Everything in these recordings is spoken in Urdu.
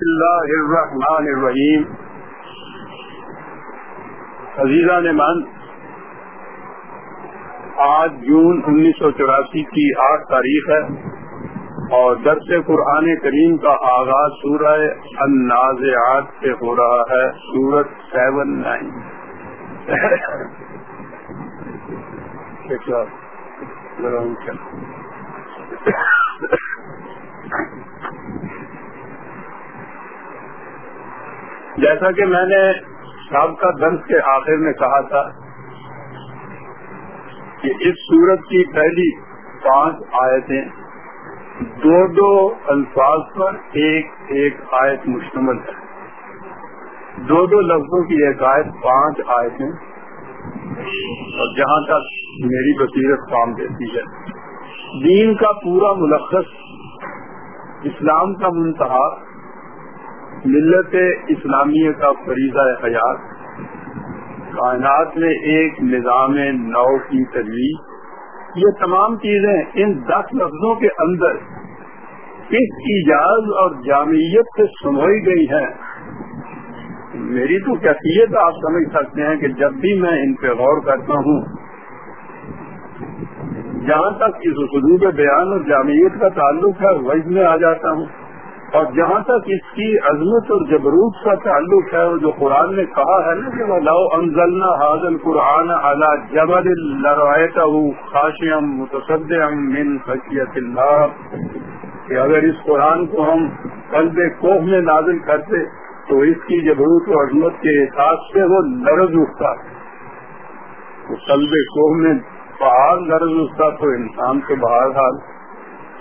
اللہ الرحمن الرحیم. عزیزہ نے من آج جون انیس سو چوراسی کی آٹھ تاریخ ہے اور درس قرآن کریم کا آغاز سورہ النازعات سے ہو رہا ہے، سورت سیون نائن. جیسا کہ میں نے سابقہ درس کے آخر میں کہا تھا کہ اس سورت کی پہلی پانچ آیتیں دو دو الفاظ پر ایک ایک آیت مشتمل ہے۔ دو دو لفظوں کی ایک آیت پانچ آیتیں اور جہاں تک میری بصیرت کام دیتی ہے۔ دین کا پورا ملخص، اسلام کا منتہا ملت اسلامیہ کا فریضہ حیات۔ کائنات میں ایک نظام نو کی تجویز۔ یہ تمام چیزیں ان دس لفظوں کے اندر کس ایجاز اور جامعیت سے سنوئی گئی ہیں۔ میری تو کیفیت آپ سمجھ سکتے ہیں کہ جب بھی میں ان پہ غور کرتا ہوں، جہاں تک اس حدود بیان اور جامعیت کا تعلق ہے وز میں آ جاتا ہوں۔ اور جہاں تک اس کی عظمت اور جبروت کا تعلق ہے جو قرآن نے کہا ہے نا کہ لو انزلنا حاضل قرآن اعلیٰ جبل لروایتا خاشم متصدم من خشیت اللہ کہ اگر اس قرآن کو ہم قلب کوہ میں نازل کرتے تو اس کی جبروت و عظمت کے احساس سے وہ لرز اٹھتا۔ قلب کوہ میں پہاڑ لرز اٹھتا تو انسان تو بہرحال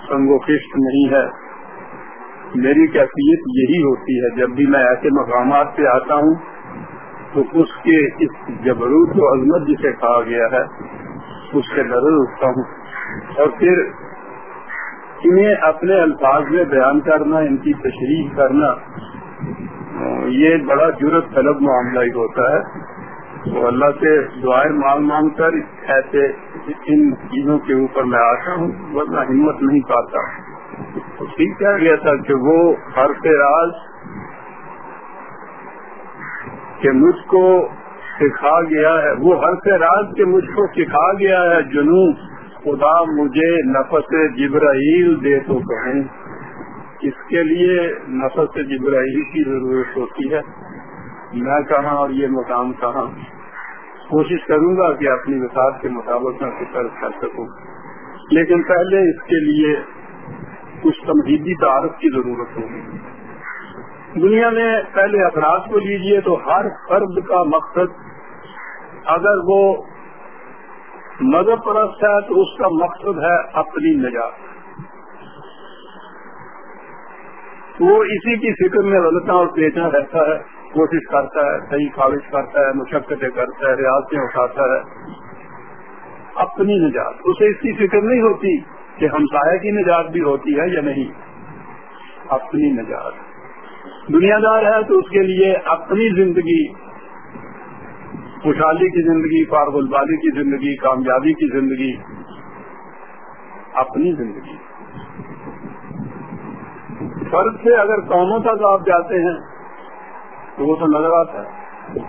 سنگ و خشت نہیں ہے۔ میری کیفیت یہی ہوتی ہے، جب بھی میں ایسے مقامات پہ آتا ہوں، تو اس کے اس جبروت و عظمت جسے کہا گیا ہے، اس سے ڈر اٹھتا ہوں۔ اور پھر انہیں اپنے الفاظ میں بیان کرنا، ان کی تشریح کرنا، یہ بڑا جرت طلب معاملہ ہی ہوتا ہے۔ تو اللہ سے دعائیں مانگ مانگ کر ایسے ان چیزوں کے اوپر میں آتا ہوں، ورنہ ہمت نہیں پاتا۔ ہوں ٹھیک گیا تھا کہ وہ ہر راز کہ مجھ کو سکھا گیا ہے، وہ ہر راز کے مجھ کو سکھا گیا ہے، جنون، خدا مجھے نفس جبرائیل دے تو کہیں۔ اس کے لیے نفس جبرائیل کی ضرورت ہوتی ہے۔ میں کہاں اور یہ مقام کہاں؟ کوشش کروں گا کہ اپنی وساط کے مطابق میں فکر کر سکوں۔ لیکن پہلے اس کے لیے کچھ تمہیدی تعارف کی ضرورت ہوگی۔ دنیا میں پہلے افراد کو لیجیے تو ہر فرد کا مقصد اگر وہ مذہب پرست ہے تو اس کا مقصد ہے اپنی نجات۔ وہ اسی کی فکر میں غلطہ اور پیچنا رہتا ہے، کوشش کرتا ہے، صحیح خارج کرتا ہے، مشقتیں کرتا ہے ریاستیں اٹھاتا ہے۔ اپنی نجات، اسے اس کی فکر نہیں ہوتی کہ ہمسایہ کی نجات بھی ہوتی ہے یا نہیں؟ اپنی نجات۔ دنیا دار ہے تو اس کے لیے اپنی زندگی، خوشحالی کی زندگی، فارغ البادی کی زندگی، کامیابی کی زندگی، اپنی زندگی۔ فرض سے اگر قوموں تک آپ جاتے ہیں تو وہ تو نظر آتا ہے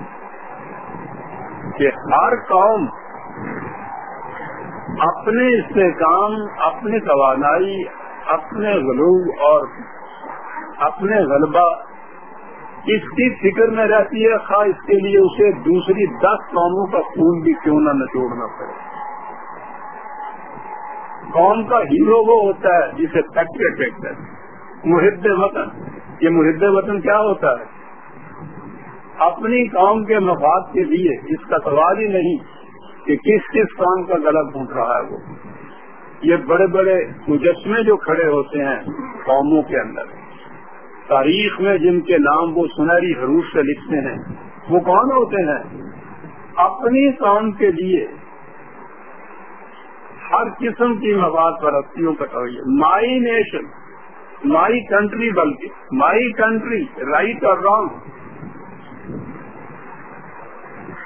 کہ ہر قوم اپنے استحکام، اپنی توانائی، اپنے غلوب اور اپنے غلبہ، اس کی فکر میں رہتی ہے، خواہ اس کے لیے اسے دوسری دس قوموں کا خون بھی کیوں نہ نچوڑنا پڑے۔ قوم کا ہیرو وہ ہوتا ہے جسے فیکٹر ہے محب وطن۔ یہ محب وطن کیا ہوتا ہے؟ اپنی قوم کے مفاد کے لیے اس کا سوال ہی نہیں۔ کہ کس کس کام کا غلط ڈھونڈ رہا ہے وہ۔ یہ بڑے بڑے مجسمے جو کھڑے ہوتے ہیں قوموں کے اندر۔ تاریخ میں جن کے نام وہ سنہری حروف سے لکھتے ہیں، وہ کون ہوتے ہیں؟ اپنی قوم کے لیے ہر قسم کی مفاد پرستیوں کا مائی نیشن، مائی کنٹری بلکہ، مائی کنٹری، رائٹ اور رانگ۔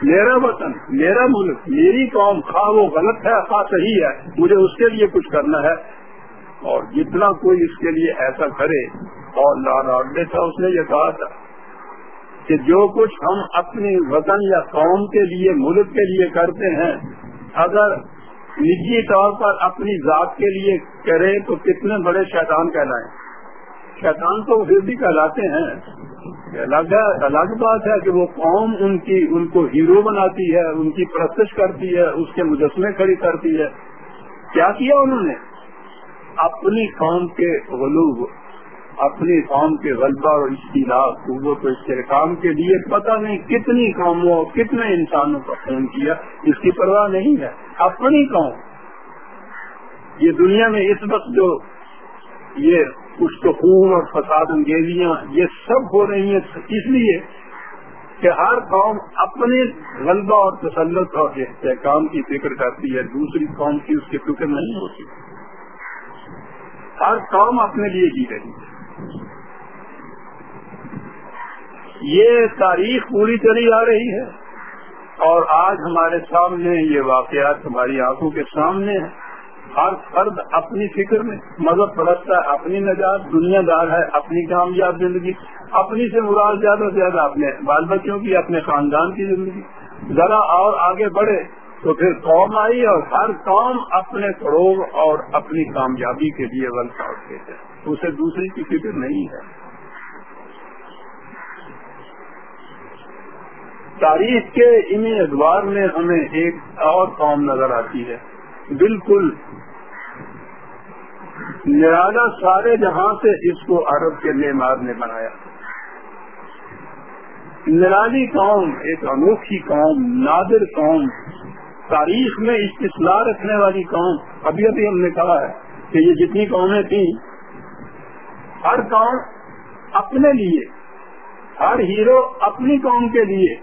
میرا وطن، میرا ملک، میری قوم، خواہ وہ غلط ہے، خواہ صحیح ہے، مجھے اس کے لیے کچھ کرنا ہے۔ اور جتنا کوئی اس کے لیے ایسا کرے، اور لاڈے تھا، اس نے یہ کہا تھا کہ جو کچھ ہم اپنے وطن یا قوم کے لیے، ملک کے لیے کرتے ہیں، اگر نجی طور پر اپنی ذات کے لیے کرے، تو کتنے بڑے شیطان کہلائیں۔ شیطان تو پھر بھی کہلاتے ہیں۔ الگ الگ بات ہے کہ وہ قوم ان کی ان کو ہیرو بناتی ہے، ان کی پرستش کرتی ہے، اس کے مجسمے کھڑی کرتی ہے۔ کیا کیا انہوں نے؟ اپنی قوم کے غلوب، اپنی قوم کے غلبہ اور اشتلاف قوت و استحکام کے لیے پتہ نہیں کتنی قوموں اور کتنے انسانوں کا فون کیا۔ اس کی پرواہ نہیں ہے۔ اپنی قوم۔ یہ دنیا میں اس وقت جو یہ کچھ تو خون اور فساد انگیزیاں یہ سب ہو رہی ہیں۔ اس لیے کہ ہر قوم اپنے غلبہ اور تسلط اور استحکام کی فکر کرتی ہے۔ دوسری قوم کی اس کی فکر نہیں ہوتی۔ ہر قوم اپنے لیے جی رہی ہے۔ یہ تاریخ پوری چلی آ رہی ہے اور آج ہمارے سامنے یہ واقعات ہماری آنکھوں کے سامنے ہے ہر فرد اپنی فکر میں مذہب پرستہ ہے، اپنی نجات، دنیا دار ہے، اپنی کامیاب زندگی، اپنی سے مراد زیادہ سے زیادہ اپنے بال بچوں کی، اپنے خاندان کی زندگی۔ ذرا اور آگے بڑھے تو پھر قوم آئی اور ہر قوم اپنے فروغ اور اپنی کامیابی کے لیے ورک آؤٹ اسے دوسری کی فکر نہیں ہے۔ تاریخ کے انہیں ادوار میں ہمیں ایک اور قوم نظر آتی ہے۔ بالکل نرالا سارے جہاں سے اس کو عرب کے معمار نے بنایا۔ نرالی قوم، ایک انوکھی قوم، نادر قوم، تاریخ میں استثلا رکھنے والی قوم۔ ابھی ابھی ہم نے کہا ہے کہ یہ جتنی قومیں تھیں، ہر قوم اپنے لیے، ہر ہیرو اپنی قوم کے لیے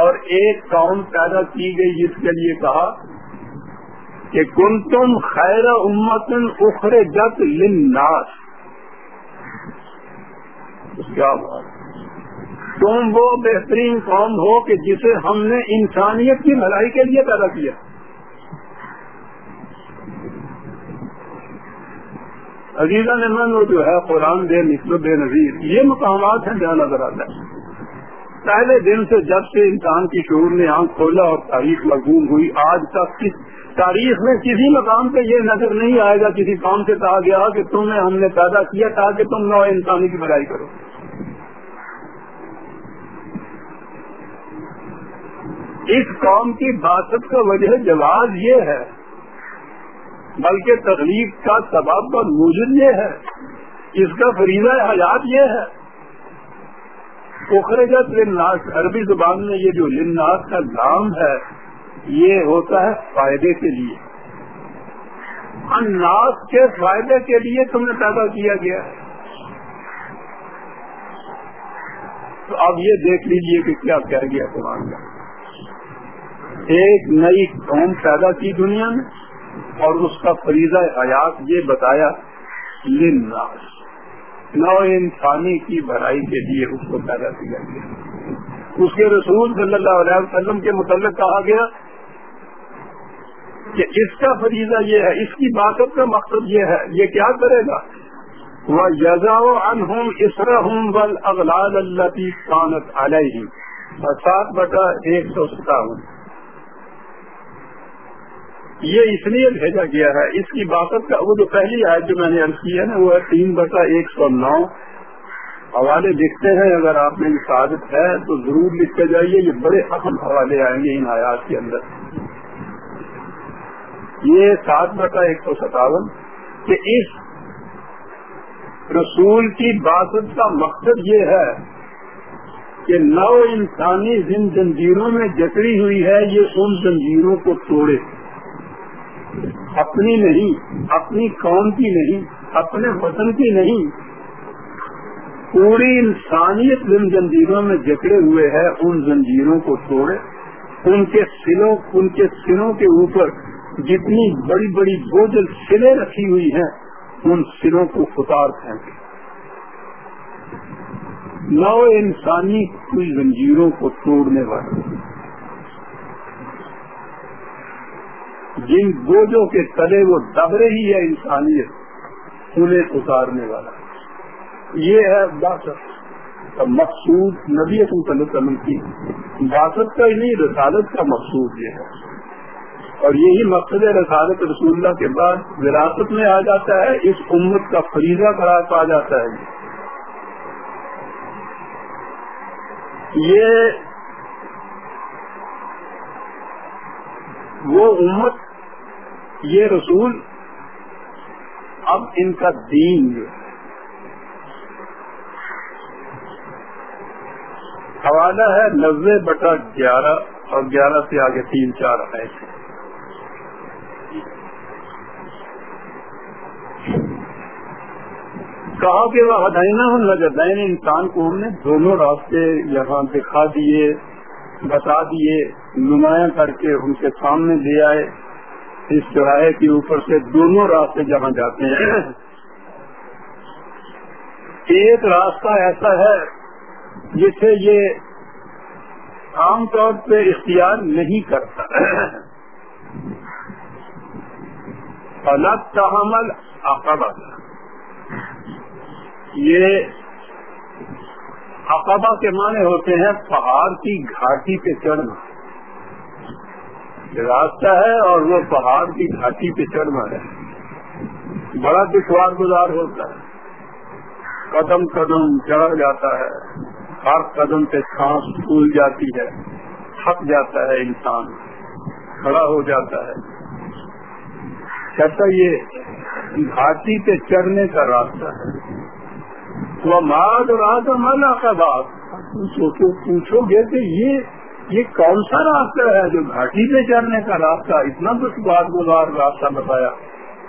اور ایک قوم پیدا کی گئی جس کے لیے کہا کہ کن تم خیر امتن اخرے جت لناس کیا بات۔ تم وہ بہترین قوم ہو کہ جسے ہم نے انسانیت کی بھلائی کے لیے پیدا کیا۔ عزیزہ نمن جو ہے قرآن بے نسل بے نظیر، یہ مقامات ہیں جہاں نظر آتا ہے۔ پہلے دن سے جب سے انسان کی شعور نے آنکھ کھولا اور تاریخ مضمون ہوئی، آج تک کس تاریخ میں کسی مقام پہ یہ نظر نہیں آئے گا، کسی قوم سے کہا گیا کہ تمہیں ہم نے پیدا کیا تاکہ تم نو انسانی کی بڑائی کرو۔ اس قوم کی باسط کا وجہ جواز یہ ہے، بلکہ تخلیق کا سبب اور موجود یہ ہے، اس کا فریضہ حیات یہ ہے۔ اخرجت لناس عربی زبان میں یہ جو لناس کا نام ہے یہ ہوتا ہے فائدے کے لیے۔ اناس کے فائدے کے لیے تم نے پیدا کیا گیا۔ تو اب یہ دیکھ لیجیے کہ کیا کہہ گیا قرآن کا۔ ایک نئی قوم پیدا کی دنیا میں اور اس کا فریضہ حیات یہ بتایا لناس نو انسانی کی بھرائی کے لیے اس کو پیدا کیا گیا۔ اس کے رسول صلی اللہ علیہ وسلم کے متعلق کہا گیا کہ اس کا فریضہ یہ ہے، اس کی باتوں کا مقصد یہ ہے، یہ کیا کرے گا؟ وہ یزا انہوں اسرا ہوں بل اغلال اللہ کانت علیہ سات بٹا ایک سو ستاون۔ یہ اس لیے بھیجا گیا ہے، اس کی باقت کا، وہ جو پہلی آیت جو میں نے عرض کی ہے نا، وہ ہے تین بٹا ایک سو نو۔ حوالے لکھتے ہیں، اگر آپ میں سعادت ہے تو ضرور لکھ کے جائیے، یہ بڑے اہم حوالے آئیں گے ان آیات کے اندر۔ یہ سات بٹا ایک سو ستاون کہ اس رسول کی باسط کا مقصد یہ ہے کہ نو انسانی جن زنجیروں میں جکڑی ہوئی ہے، یہ ان زنجیروں کو توڑے۔ اپنی نہیں، اپنی قوم کی نہیں، اپنے وطن کی نہیں۔ پوری انسانیت جن زنجیروں میں جکڑے ہوئے ہیں، ان زنجیروں کو توڑے۔ ان کے سلوں، ان کے سروں کے اوپر جتنی بڑی بڑی بوجھل سلیں رکھی ہوئی ہیں، ان سروں کو فتار پھینکے نو انسانی کوئی زنجیروں کو توڑنے والے جن بوجھوں کے تلے وہ دب رہی ہے انسانیت، انہیں اتارنے والا۔ یہ ہے باسط۔ مقصود نبی صلی اللہ علیہ وسلم کی۔ باسط کا ہی نہیں، رسالت کا مقصود یہ ہے۔ اور یہی مقصد رسالت رسول اللہ کے بعد وراثت میں آ جاتا ہے، اس امت کا فریضہ قرار پا جاتا ہے۔ یہ وہ امت، یہ رسول اب ان کا دین۔ حوالہ ہے نوے بٹا گیارہ اور گیارہ سے آگے تین چار ایسے کہا کہ وہ ہدائنا ہوں نجدین انسان کو ہم نے دونوں راستے یہاں دکھا دیے، بتا دیے، نمایاں کر کے ان کے سامنے لے آئے۔ اس چوراہے کے اوپر سے دونوں راستے جہاں جاتے ہیں۔ ایک راستہ ایسا ہے جسے یہ عام طور پہ اختیار نہیں کرتا۔ الگ تحمل عقبہ یہ عقبہ کے معنی ہوتے ہیں پہاڑ کی گھاٹی پہ چڑھنا۔ راستہ ہے اور وہ پہاڑ کی گھاٹی پہ چڑھنا ہے۔ بڑا دشوار گزار ہوتا ہے۔ قدم قدم چڑھ جاتا ہے۔ ہر قدم پہ سانس پھول جاتی ہے۔ تھک جاتا ہے انسان۔ کھڑا ہو جاتا ہے۔ کہتا یہ گھاٹی پہ چڑھنے کا راستہ ہے۔ وہ ماد اور آدم اللہ کا بات سوچو پوچھو گے کہ یہ یہ کون سا راستہ ہے جو گھاٹی پہ چڑھنے کا راستہ؟ اتنا دشوار گزار راستہ بتایا۔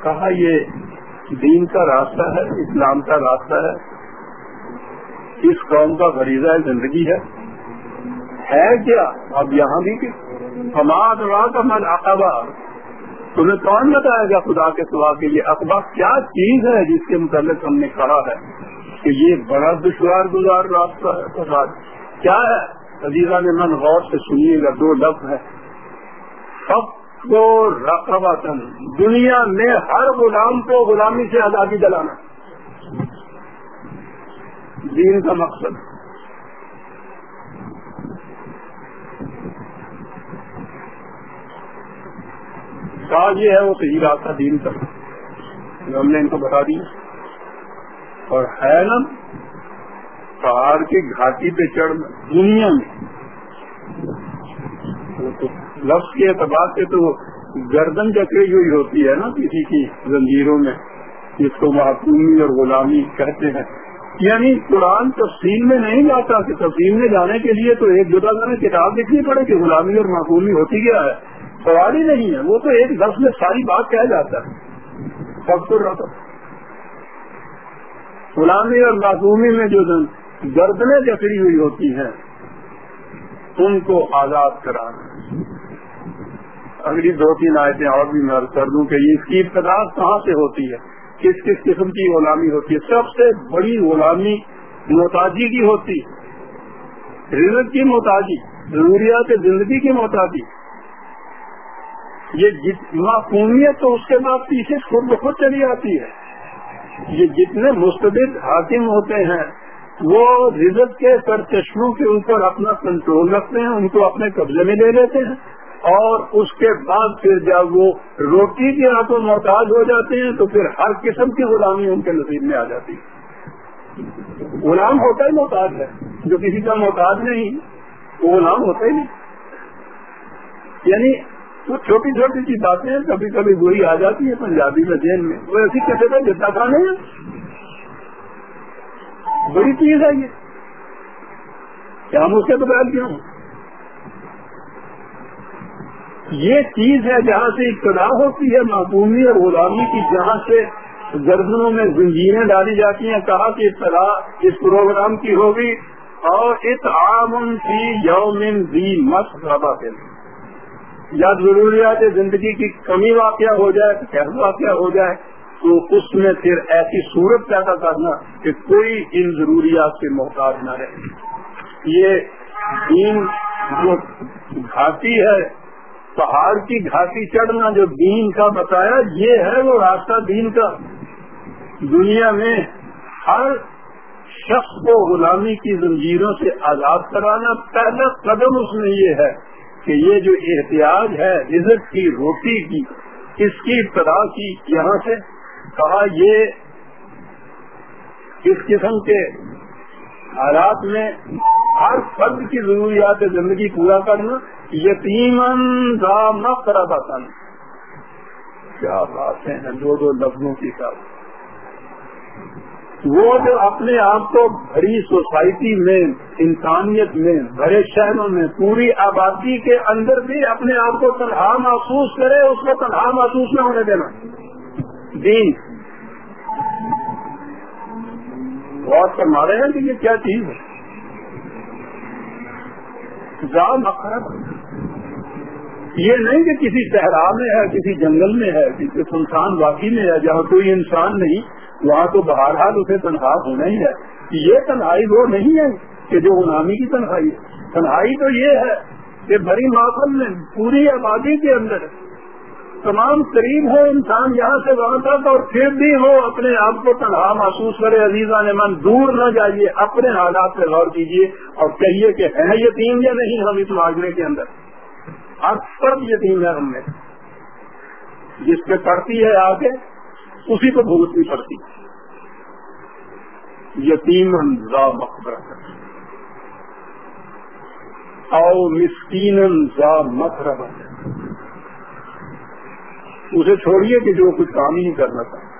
کہا یہ دین کا راستہ ہے، اسلام کا راستہ ہے۔ اس قوم کا غریضہ زندگی ہے۔ ہے کیا؟ اب یہاں بھی حماد رات من اقبا تمہیں کون بتائے گا خدا کے سوا کے لیے اقبا کیا چیز ہے جس کے متعلق ہم نے کہا ہے؟ کہ یہ بڑا دشوار گزار راستہ ہے کیا ہے؟ عزیزہ نے من غور سے سنیے گا، دو لفظ ہے سب کو رقبتن دنیا میں ہر غلام کو غلامی سے آزادی دلانا۔ دین کا مقصد۔ یہ ہے، وہ صحیح راستہ دین کا۔ ہم نے ان کو بتا دیا۔ اور ہے نا پہاڑ کی گھاٹی پہ چڑھ دنیا میں۔ لفظ کے اعتبار سے تو گردن جکڑی ہوئی ہوتی ہے نا کسی کی زنجیروں میں، جس کو محکومی اور غلامی کہتے ہیں۔ یعنی قرآن تفصیل میں نہیں جاتا کہ تفصیل میں جانے کے لیے تو ایک جدا جانا کتاب لکھنی پڑے کہ غلامی اور معقومی ہوتی کیا ہے۔ سوال ہی نہیں ہے، وہ تو ایک لفظ میں ساری بات کہہ جاتا ہے۔ سب رہتا۔ غلامی اور معصومی میں جو گردنیں جکڑی ہوئی ہوتی ہیں، ان کو آزاد کرانا اگلی دو تین آیتیں اور بھی میں کر دوں کہ اس کی ابتدا کہاں سے ہوتی ہے؟ کس کس قسم کی غلامی ہوتی ہے؟ سب سے بڑی غلامی محتاجی کی ہوتی رزق کی محتاجی، ضروریات زندگی کی محتاجی۔ یہ معقومیت تو اس کے بعد پیچھے خود بخود چلی آتی ہے۔ یہ جتنے مستبد حاکم ہوتے ہیں، وہ رزت کے چشموں کے اوپر اپنا کنٹرول رکھتے ہیں، ان کو اپنے قبضے میں لے لیتے ہیں، اور اس کے بعد پھر جب وہ روٹی کے ہاتھوں محتاج ہو جاتے ہیں، تو پھر ہر قسم کی غلامی ان کے نصیب میں آ جاتی ہے۔ غلام ہوتا ہی محتاج ہے، جو کسی کا محتاج نہیں، وہ غلام ہوتا ہی نہیں۔ یعنی وہ چھوٹی چھوٹی سی باتیں کبھی کبھی وہی آ جاتی ہے پنجابی میں ذہن میں۔ وہ ایسی کہتے تھے جتنا کھانے ہیں بڑی چیز ہے یہ۔ کیا ہم اس کے بغیر کیوں؟ یہ چیز ہے جہاں سے ابتدا ہوتی ہے معقومی اور غلامی کی جہاں سے گردنوں میں زنجیریں ڈالی جاتی ہیں۔ کہا کہ ابتدا اس پروگرام کی ہوگی۔ اور اس عام کی یومن دی مت ربا یا ضروریات زندگی کی کمی واقع ہو جائے کیسا واقع ہو جائے، تو اس میں پھر ایسی صورت پیدا کرنا کہ کوئی ان ضروریات سے محتاج نہ رہے۔ یہ دین جو گھاٹی ہے، پہاڑ کی گھاٹی چڑھنا جو دین کا بتایا، یہ ہے وہ راستہ دین کا۔ دنیا میں ہر شخص کو غلامی کی زنجیروں سے آزاد کرانا پہلا قدم اس میں یہ ہے۔ کہ یہ جو احتیاط ہے رزق کی روٹی کی، اس کی ابتدا کی یہاں سے کہا یہ اس قسم کے حالات میں ہر فرد کی ضروریات زندگی پورا کرنا یتیمن مقربتن کیا بات ہے دو دو لفظوں کی ساتھ وہ جو اپنے آپ کو بڑی سوسائٹی میں، انسانیت میں بڑے شہروں میں، پوری آبادی کے اندر بھی اپنے آپ کو تنہا محسوس کرے، اس کو تنہا محسوس نہ ہونے دینا۔ دین۔ بہت فرما رہے ہیں کہ یہ کیا چیز ہے؟ یہ نہیں کہ کسی صحرا میں ہے، کسی جنگل میں ہے، کسی سنسان واقعی میں ہے، جہاں کوئی انسان نہیں وہاں تو بہرحال اسے تنخواہ ہونا ہی ہے۔ یہ تنہائی وہ نہیں ہے کہ جو غلامی کی تنہائی ہے۔ تنہائی تو یہ ہے کہ بڑی ماحول میں پوری آبادی کے اندر تمام قریب ہو انسان یہاں سے وہاں تک اور پھر بھی وہ اپنے آپ کو تنہا محسوس کرے۔ عزیزہ نے من، دور نہ جائیے، اپنے حالات پہ غور کیجیے اور کہیے کہ ہے یتیم یا نہیں ہم اس معاہدے کے اندر؟ اکثر یتیم ہے ہم نے جس پہ پڑتی ہے آگے اسی کو بھگتنی پڑتی یتیم ذا مقبرت او مسکین ذا مقربت اسے چھوڑیے کہ جو کچھ کام ہی نہیں کرنا تھا۔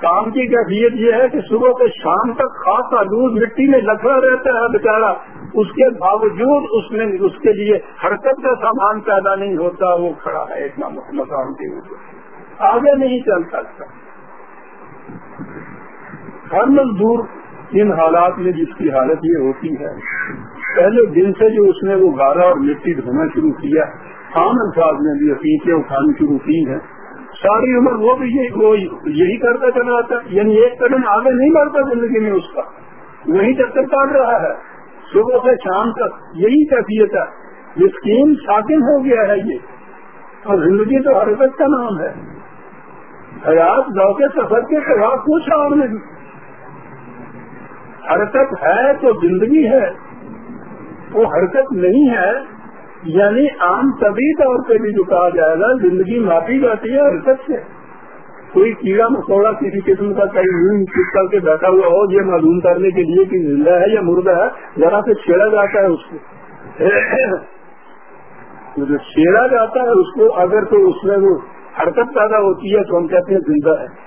کام کی کیفیت یہ ہے کہ صبح سے شام تک خاصا دودھ مٹی میں لکھا رہتا ہے بیچارا اس کے باوجود اس میں اس کے لیے حرکت کا سامان پیدا نہیں ہوتا، وہ کھڑا ہے اتنا مقام کے اوپر۔ آگے نہیں چل سکتا۔ ہر مزدور ان حالات میں جس کی حالت یہ ہوتی ہے، پہلے دن سے جو اس نے وہ گارا اور مٹی دھونا شروع کیا عام الفاظ میں بھی عقیقے اٹھانی شروع کی ہے ساری عمر وہ بھی یہی کرتا چلا آتا یعنی ایک قدم آگے نہیں بڑھتا زندگی میں اس کا۔ وہی چکر کاٹ رہا ہے۔ صبح سے شام تک یہی کیفیت ہے۔ اسکیم ساکن ہو گیا ہے یہ۔ اور زندگی تو حرکت کا نام ہے۔ حیات ذوق سفر کے خلاف کچھ اور نہیں حرکت ہے تو زندگی ہے۔ وہ حرکت نہیں ہے یعنی عام طبی طور پہ بھی جو کہا جائے گا، زندگی ماپی جاتی ہے، حرکت سے۔ کوئی کیڑا مکوڑا کسی قسم کا کئی چپ کر کے بیٹھا ہوا ہو، یہ معلوم کرنے کے لیے کہ زندہ ہے یا مردہ ہے، ذرا سے چھیڑا جاتا ہے اس کو۔ جو چھیڑا جاتا ہے اس کو، اگر تو اس میں وہ حرکت پیدا ہوتی ہے تو ہم کہتے ہیں زندہ ہے۔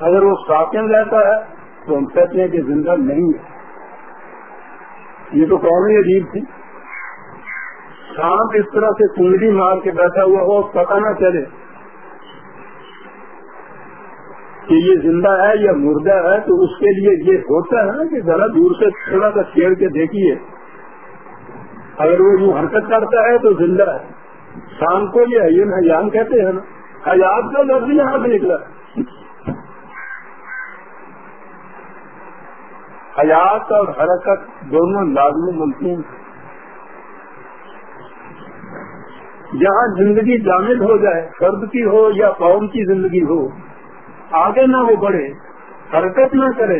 اگر وہ ساکن رہتا ہے تو ہم کہتے ہیں کہ زندہ نہیں ہے۔ یہ تو قومی عجیب تھی سانپ اس طرح سے کنگڑی مار کے بیٹھا ہوا ہو پتا نہ چلے کہ یہ زندہ ہے یا مردہ ہے، تو اس کے لیے یہ ہوتا ہے نا کہ ذرا دور سے تھوڑا سا چھیڑ کے دیکھیے۔ اگر وہ یوں حرکت کرتا ہے تو زندہ ہے۔ شام کو یہ حیم حیام کہتے ہیں نا۔ حیات کا لفظ یہاں سے نکلا۔ حیات اور حرکت دونوں لازمی ممکن جہاں زندگی جامد ہو جائے، فرد کی ہو یا قوم کی زندگی ہو، آگے نہ وہ بڑھے، حرکت نہ کرے،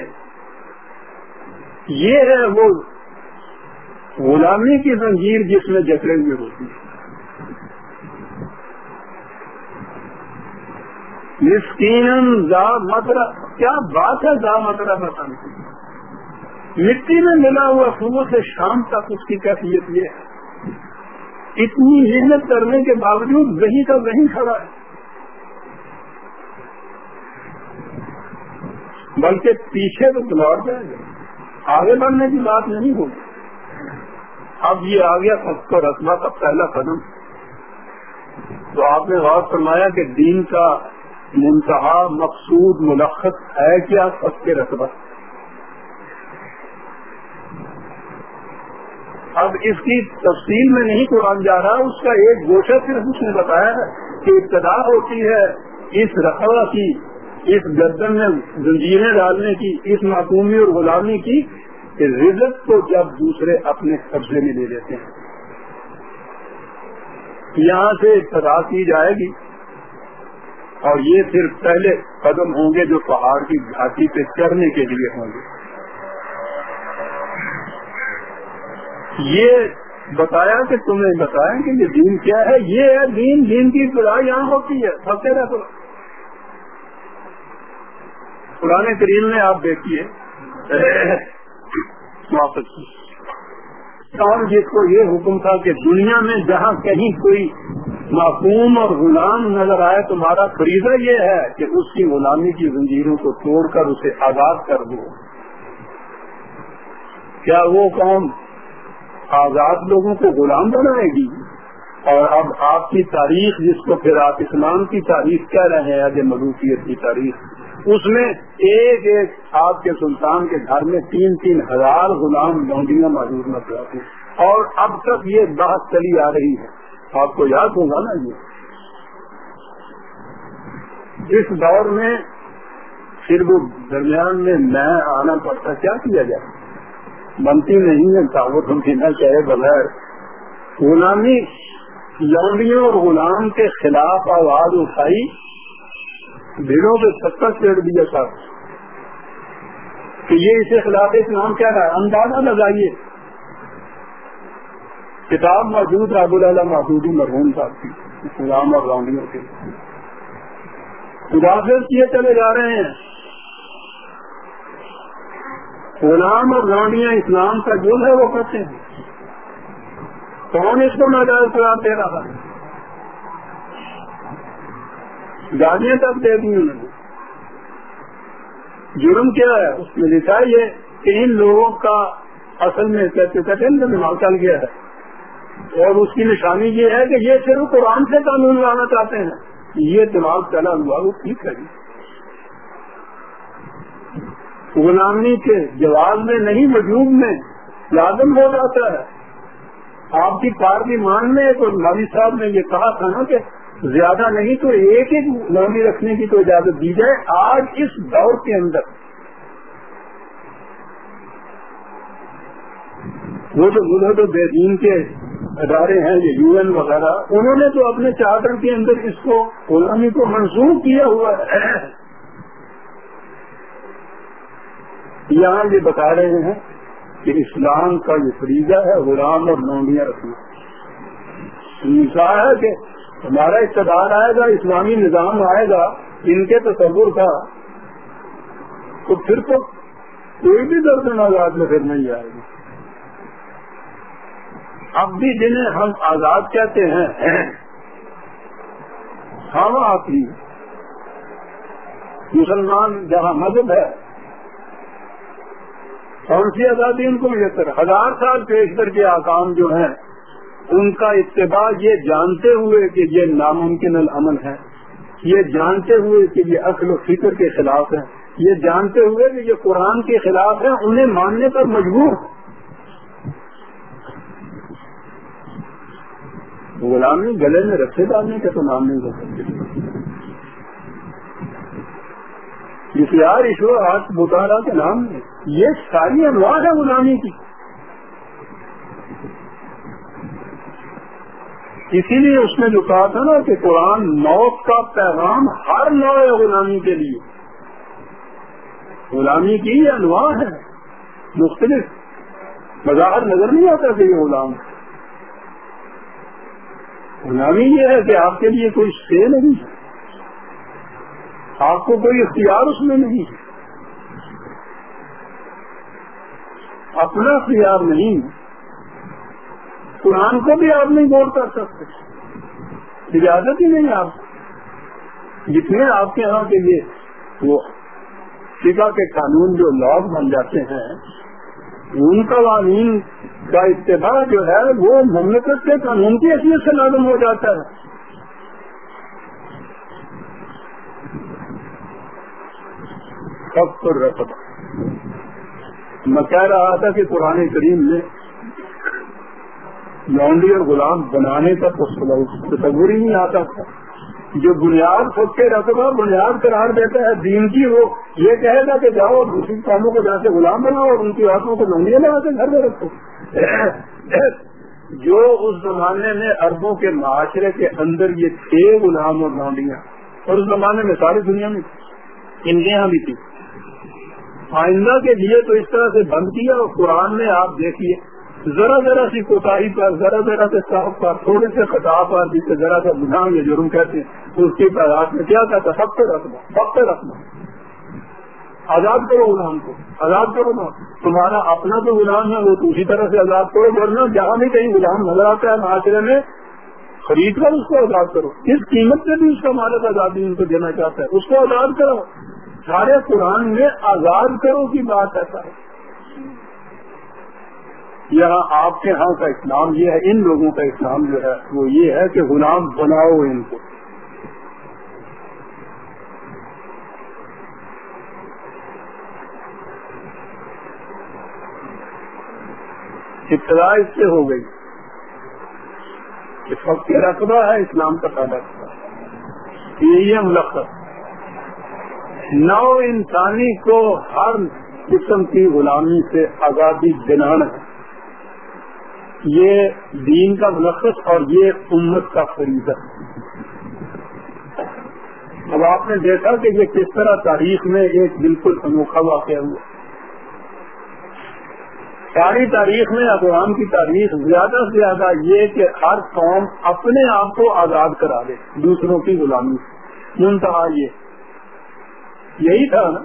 یہ ہے وہ غلامی کی زنجیر جس میں جکڑے ہوئے ہوتی ہے مسکین کیا بات ہے زا مترا پسند مٹی میں ملا ہوا صبح سے شام تک اس کی کیفیت یہ ہے۔ اتنی محنت کرنے کے باوجود وہی کا وہیں کھڑا ہے۔ بلکہ پیچھے تو لوٹ جائے گا۔ آگے بڑھنے کی بات نہیں ہوگی۔ اب یہ آ گیا سب کو رسما کا پہلا قدم۔ تو آپ نے غور فرمایا کہ دین کا منتہا مقصود، ملخص ہے کیا؟ سب کے رقبہ اب اس کی تفصیل میں نہیں قرآن جا رہا، اس کا ایک گوشہ صرف اس نے بتایا ہے کہ ابتدا ہوتی ہے اس رقبہ کی، اس گردن میں زنجیریں ڈالنے کی، اس معقومی اور غلامی کی رزت کو جب دوسرے اپنے قبضے میں لے لیتے ہیں۔ یہاں سے ابتدا کی جائے گی۔ اور یہ صرف پہلے قدم ہوں گے جو پہاڑ کی گھاٹی پہ چڑھنے کے لیے ہوں گے۔ یہ بتایا کہ تمہیں بتایا کہ یہ دین کیا ہے؟ یہ ہے دین دین کی ابتدا یہاں ہوتی ہے۔ سب سے رہتا پرانے کریم میں آپ دیکھیے واپس۔ جس کو یہ حکم تھا کہ دنیا میں جہاں کہیں کوئی معقوم اور غلام نظر آئے، تمہارا فریضہ یہ ہے کہ اس کی غلامی کی زنجیروں کو توڑ کر اسے آزاد کر دو۔ کیا وہ قوم آزاد لوگوں کو غلام بنائے گی۔ اور اب آپ کی تاریخ، جس کو پھر آپ اسلام کی تاریخ کہہ رہے ہیں ملوکیت کی تاریخ، اس میں ایک ایک آپ کے سلطان کے گھر میں تین تین ہزار غلام لونڈیاں موجود نظر آتی اور اب تک یہ بحث چلی آ رہی ہے۔ آپ کو یاد ہوگا نا یہ۔ اس دور میں، پھر وہ درمیان میں میں آنا پڑتا، کیا کیا جائے؟ بنتی نہیں ہے تعبت ہم پینا چاہے بغیر۔ غلامی لونڈیوں اور غلام کے خلاف آواز اٹھائی، بھیڑوں پہ ستر چیڑ دیا تھا۔ کہ یہ اسے خلاف اسلام کیا رہا ہے اندازہ لگائیے۔ کتاب موجود راب اللہ محدودی مرحوم صاحب کی، غلام اور راؤنڈیوں کے۔ مدافع کیے چلے جا رہے ہیں۔ غلام اور راؤنڈیاں اسلام کا جو ہے وہ کرتے ہیں۔ کون اس کو ناجائز قرار دے رہا ہے؟ گاڑیاں تک دے دی انہوں نے۔ جرم کیا ہے؟ اس میں لکھا یہ کہ ان لوگوں کا اصل میں کہتے کہتے ہیں دماغ چل گیا ہے۔ اور اس کی نشانی یہ ہے کہ یہ صرف قرآن سے قانون لانا چاہتے ہیں۔ یہ دماغ چلا ہوا، وہ ٹھیک ہے۔ غلامی کے جواب میں نہیں وجود میں لازم ہو جاتا ہے۔ آپ کی پارلیمان میں ایک مالی صاحب نے یہ کہا تھا نا کہ زیادہ نہیں تو ایک ایک نامی رکھنے کی تو اجازت دی جائے آج اس دور کے اندر۔ وہ تو مجھے تو بے دین کے ادارے ہیں، یہ یو این وغیرہ، انہوں نے تو اپنے چارٹر کے اندر اس کو غلامی کو منسوخ کیا ہوا ہے۔ یہاں یہ بتا رہے ہیں کہ اسلام کا یہ فریضہ ہے، غلام اور نوڈیاں رکھنا۔ ہے کہ ہمارا اقتدار آئے گا، اسلامی نظام آئے گا، ان کے تصور کا تو پھر تو کوئی بھی درد آزاد میں پھر نہیں آئے گا۔ اب بھی جنہیں ہم آزاد کہتے ہیں، ہم آپ ہی۔ مسلمان جہاں مذہب ہے کون سی آزادی ان کو مجھے ہزار سال پیش کر کے آکام جو ہیں، ان کا اتباع یہ جانتے ہوئے کہ یہ ناممکن العمل ہے۔ یہ جانتے ہوئے کہ یہ اصل و فکر کے خلاف ہے۔ یہ جانتے ہوئے کہ یہ قرآن کے خلاف ہے، انہیں ماننے پر مجبور۔ غلامی گلے میں رکھے ڈالنے کا تو نام نہیں کر سکتے اشتہار ایشور آج مطالعہ کے نام ہے۔ یہ ساری انواع ہے غلامی کی۔ اسی لیے اس نے جو کہا تھا نا کہ قرآن موت کا پیغام ہر نو غلامی کے لیے۔ غلامی کی یہ انواع ہے مختلف۔ مظاہر نظر نہیں آتا کہ یہ غلام غلامی یہ ہے کہ آپ کے لیے کوئی شے نہیں۔ آپ کو کوئی اختیار اس میں نہیں۔ ہے اپنا اختیار نہیں قرآن کو بھی آپ نہیں غور کر سکتے اجازت ہی نہیں آپ جتنے آپ کے یہاں کے لیے وہ فکا کے قانون جو لاگ بن جاتے ہیں، ان قوانین کا اتباع جو ہے، وہ مملکت کے قانون کی حیثیت سے لازم ہو جاتا ہے۔ سب پر رکھتا میں کہہ رہا تھا کہ قرآن کریم میں لانڈی اور غلام بنانے کا تصور ہی نہیں آتا تھا۔ جو بنیاد خود کے رقبہ بنیاد قرار دیتا ہے، دین کی وہ یہ کہے گا کہ جاؤ اور دوسری کاموں کو جا کے غلام بناؤ اور ان کی آنکھوں کو لانڈیاں لگا کے گھر میں رکھو۔ جو اس زمانے میں اربوں کے معاشرے کے اندر یہ تھے غلام اور لانڈیاں اور اس زمانے میں ساری دنیا میں ان کے یہاں بھی تھی۔ آئندہ کے لیے تو اس طرح سے بند کیا اور قرآن میں آپ دیکھیے، ذرا ذرا سی کوتا پر، ذرا ذرا سے صاف پر، تھوڑے سے خطاب پر جس سے ذرا سا گناہ یا جرم کہتے ہیں، اس کی تعداد میں کیا کہتا سب پہ رکھنا سب پہ رکھنا۔ آزاد کرو غلام کو، آزاد کرو نا۔ تمہارا اپنا تو غلام ہے، وہ تو اسی طرح سے آزاد کرو، ورنہ جہاں بھی کہیں غلام نظر آتا ہے، معاشرے میں خرید کر اس کو آزاد کرو۔ کس قیمت سے بھی اس کا مالک آزادی ان کو دینا چاہتا ہے، اس کو آزاد کرو سارے قرآن میں آزاد کرو کی بات ایسا ہے یہاں آپ کے ہاں کا اسلام یہ ہے، ان لوگوں کا اسلام جو ہے، وہ یہ ہے کہ غلام بناؤ ان کو۔ ابتدا اس سے ہو گئی۔ اس وقت رقبہ ہے، اسلام کا تعلق۔ یہی ہے ملخص۔ نو انسانی کو ہر قسم کی غلامی سے آزادی دلانا یہ دین کا ملخص اور یہ امت کا فریضہ۔ اب آپ نے دیکھا کہ یہ کس طرح تاریخ میں ایک بالکل انوکھا واقعہ ہوا۔ ساری تاریخ میں، اقوام کی تاریخ زیادہ سے زیادہ یہ کہ ہر قوم اپنے آپ کو آزاد کرا دے، دوسروں کی غلامی۔ منتہا یہ۔ یہی تھا نا۔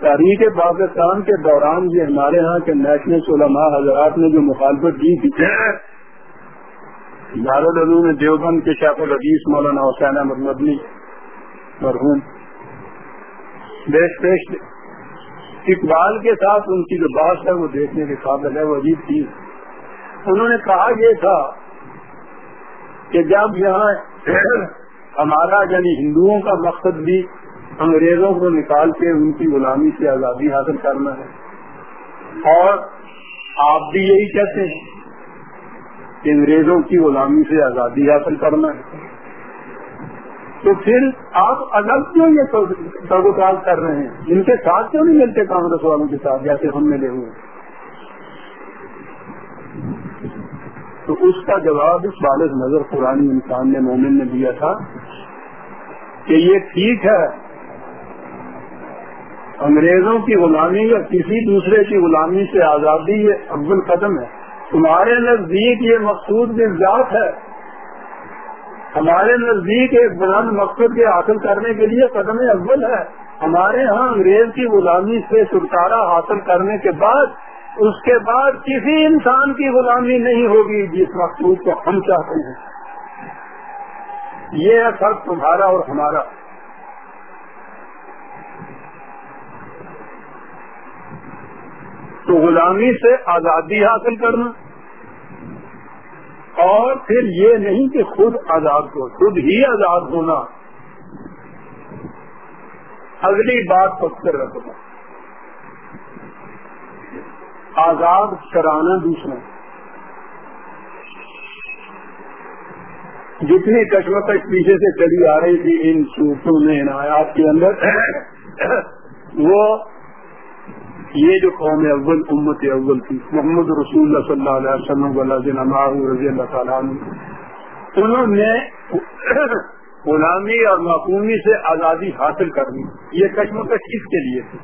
تاریخ پاکستان کے دوران یہ ہمارے ہاں کے نیشنل علماء حضرات نے جو مخالفت کی تھی۔ دارالعلوم دیوبند کے شاپ العدیث مولانا حسین احمد مدنی مرحوم۔ بیش پیش اقبال کے ساتھ ان کی جو بات ہے وہ دیکھنے کے قابل ہے، وہ عجیب چیز۔ انہوں نے کہا یہ تھا کہ جب یہاں ہمارا یعنی ہندوؤں کا مقصد بھی انگریزوں کو نکال کے ان کی غلامی سے آزادی حاصل کرنا ہے۔ اور آپ بھی یہی کہتے ہیں کہ انگریزوں کی غلامی سے آزادی حاصل کرنا ہے۔ تو پھر آپ الگ کیوں یہ سروکار کر رہے ہیں؟ ان کے ساتھ کیوں نہیں ملتے کانگریس والوں کے ساتھ جیسے ہم ملے ہوئے تو اس کا جواب اس والد نظر پرانی انسان نے مومن نے دیا تھا۔ کہ یہ ٹھیک ہے۔ انگریزوں کی غلامی یا کسی دوسرے کی غلامی سے آزادی یہ اول قدم ہے۔ تمہارے نزدیک یہ مقصود بھی ذات ہے۔ ہمارے نزدیک ایک بلند مقصد کے حاصل کرنے کے لیے قدم اول ہے۔ ہمارے ہاں انگریز کی غلامی سے چھٹکارا حاصل کرنے کے بعد، اس کے بعد کسی انسان کی غلامی نہیں ہوگی جس مقصود کو ہم چاہتے ہیں۔ یہ ہے فرق تمہارا اور ہمارا۔ تو غلامی سے آزادی حاصل کرنا۔ اور پھر یہ نہیں کہ خود آزاد ہو، خود ہی آزاد ہونا۔ اگلی بات پکڑ رکھنا آزاد کرانا دوسرا۔ جتنی کشمکش پیچھے سے چلی آ رہی تھی ان صورتوں میں ان آیات کے اندر، وہ یہ جو قوم اول، امت اول تھی، محمد رسول اللہ صلی اللہ علیہ وسلم رضی اللہ تعالیٰ انہوں نے غلامی اور معقومی سے آزادی حاصل کرنی یہ کشمکش کس کے لیے تھی۔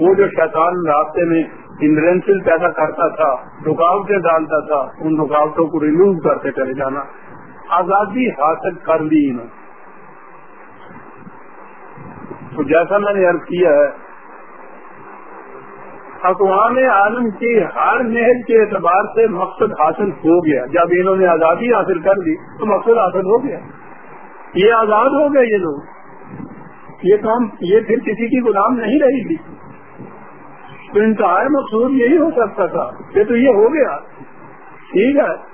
وہ جو شیطان راستے میں انڈرینسل پیدا کرتا تھا، رکاوٹیں ڈالتا تھا، ان رکاوٹوں کو ریموو کرتے چلے جانا۔ آزادی حاصل کر لی انہوں تو جیسا میں نے عرض کیا ہے اقوام عالم کی ہر محل کے اعتبار سے مقصد حاصل ہو گیا۔ جب انہوں نے آزادی حاصل کر دی، تو مقصد حاصل ہو گیا۔ یہ آزاد ہو گئے یہ لوگ۔ یہ کام، یہ پھر کسی کی غلام نہیں رہی تھی۔ تو انتہائی مقصود یہی ہو سکتا تھا یہ تو یہ ہو گیا۔ ٹھیک ہے۔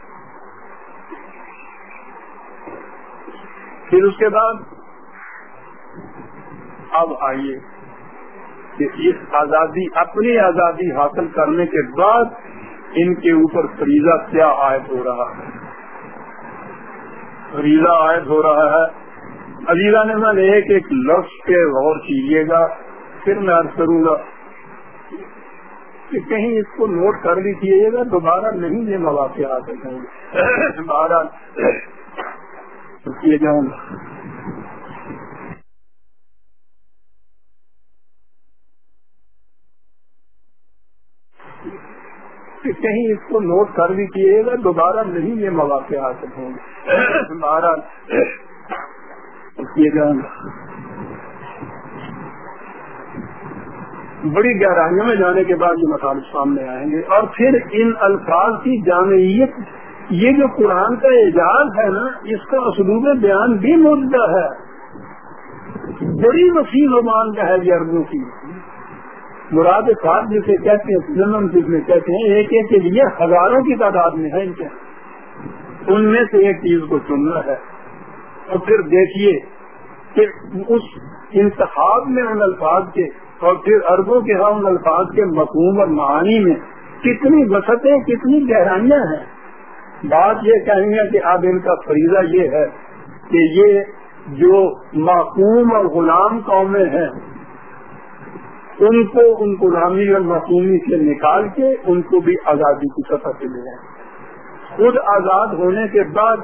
پھر اس کے بعد اب آئیے کہ اس آزادی، اپنی آزادی حاصل کرنے کے بعد ان کے اوپر فریضہ کیا عائد ہو رہا ہے؟ فریضہ عائد ہو رہا ہے۔ عزیزہ نے میں ایک ایک لفظ کے غور کیجیے گا، پھر میں عرض کروں گا کہ کہیں اس کو نوٹ کر لیجیے گا، دوبارہ نہیں یہ مواقع حاصل کریں گے۔ بہرحال کہیں اس کو نوٹ کر بھی کیے گا، دوبارہ نہیں یہ مواقع حاصل ہوں گے۔ بہرحال کیے بڑی گہرائیوں میں جانے کے بعد یہ مسائل سامنے آئیں گے۔ اور پھر ان الفاظ کی جامعیت یہ جو قرآن کا اعجاز ہے نا، اس کا اسلوب بیان بھی مدعا ہے۔ بڑی وسیع زبان کا ہے یہ عربوں کی۔ مراد خاص جسے کہتے ہیں جس میں کہتے ہیں، ایک ایک کے لیے ہزاروں کی تعداد میں ہے ان کے۔ ان میں سے ایک چیز کو چننا ہے۔ اور پھر دیکھیے کہ اس انتخاب میں ان الفاظ کے اور پھر اربوں کے ہاں ان الفاظ کے مقوم اور معانی میں کتنی وسطیں، کتنی گہرائیاں ہیں۔ بات یہ کہیں گے کہ اب ان کا فریضہ یہ ہے کہ یہ جو معقوم اور غلام قومیں ہیں، ان کو ان غلامی اور معقومی سے نکال کے ان کو بھی آزادی کی سطح سے لے خود آزاد ہونے کے بعد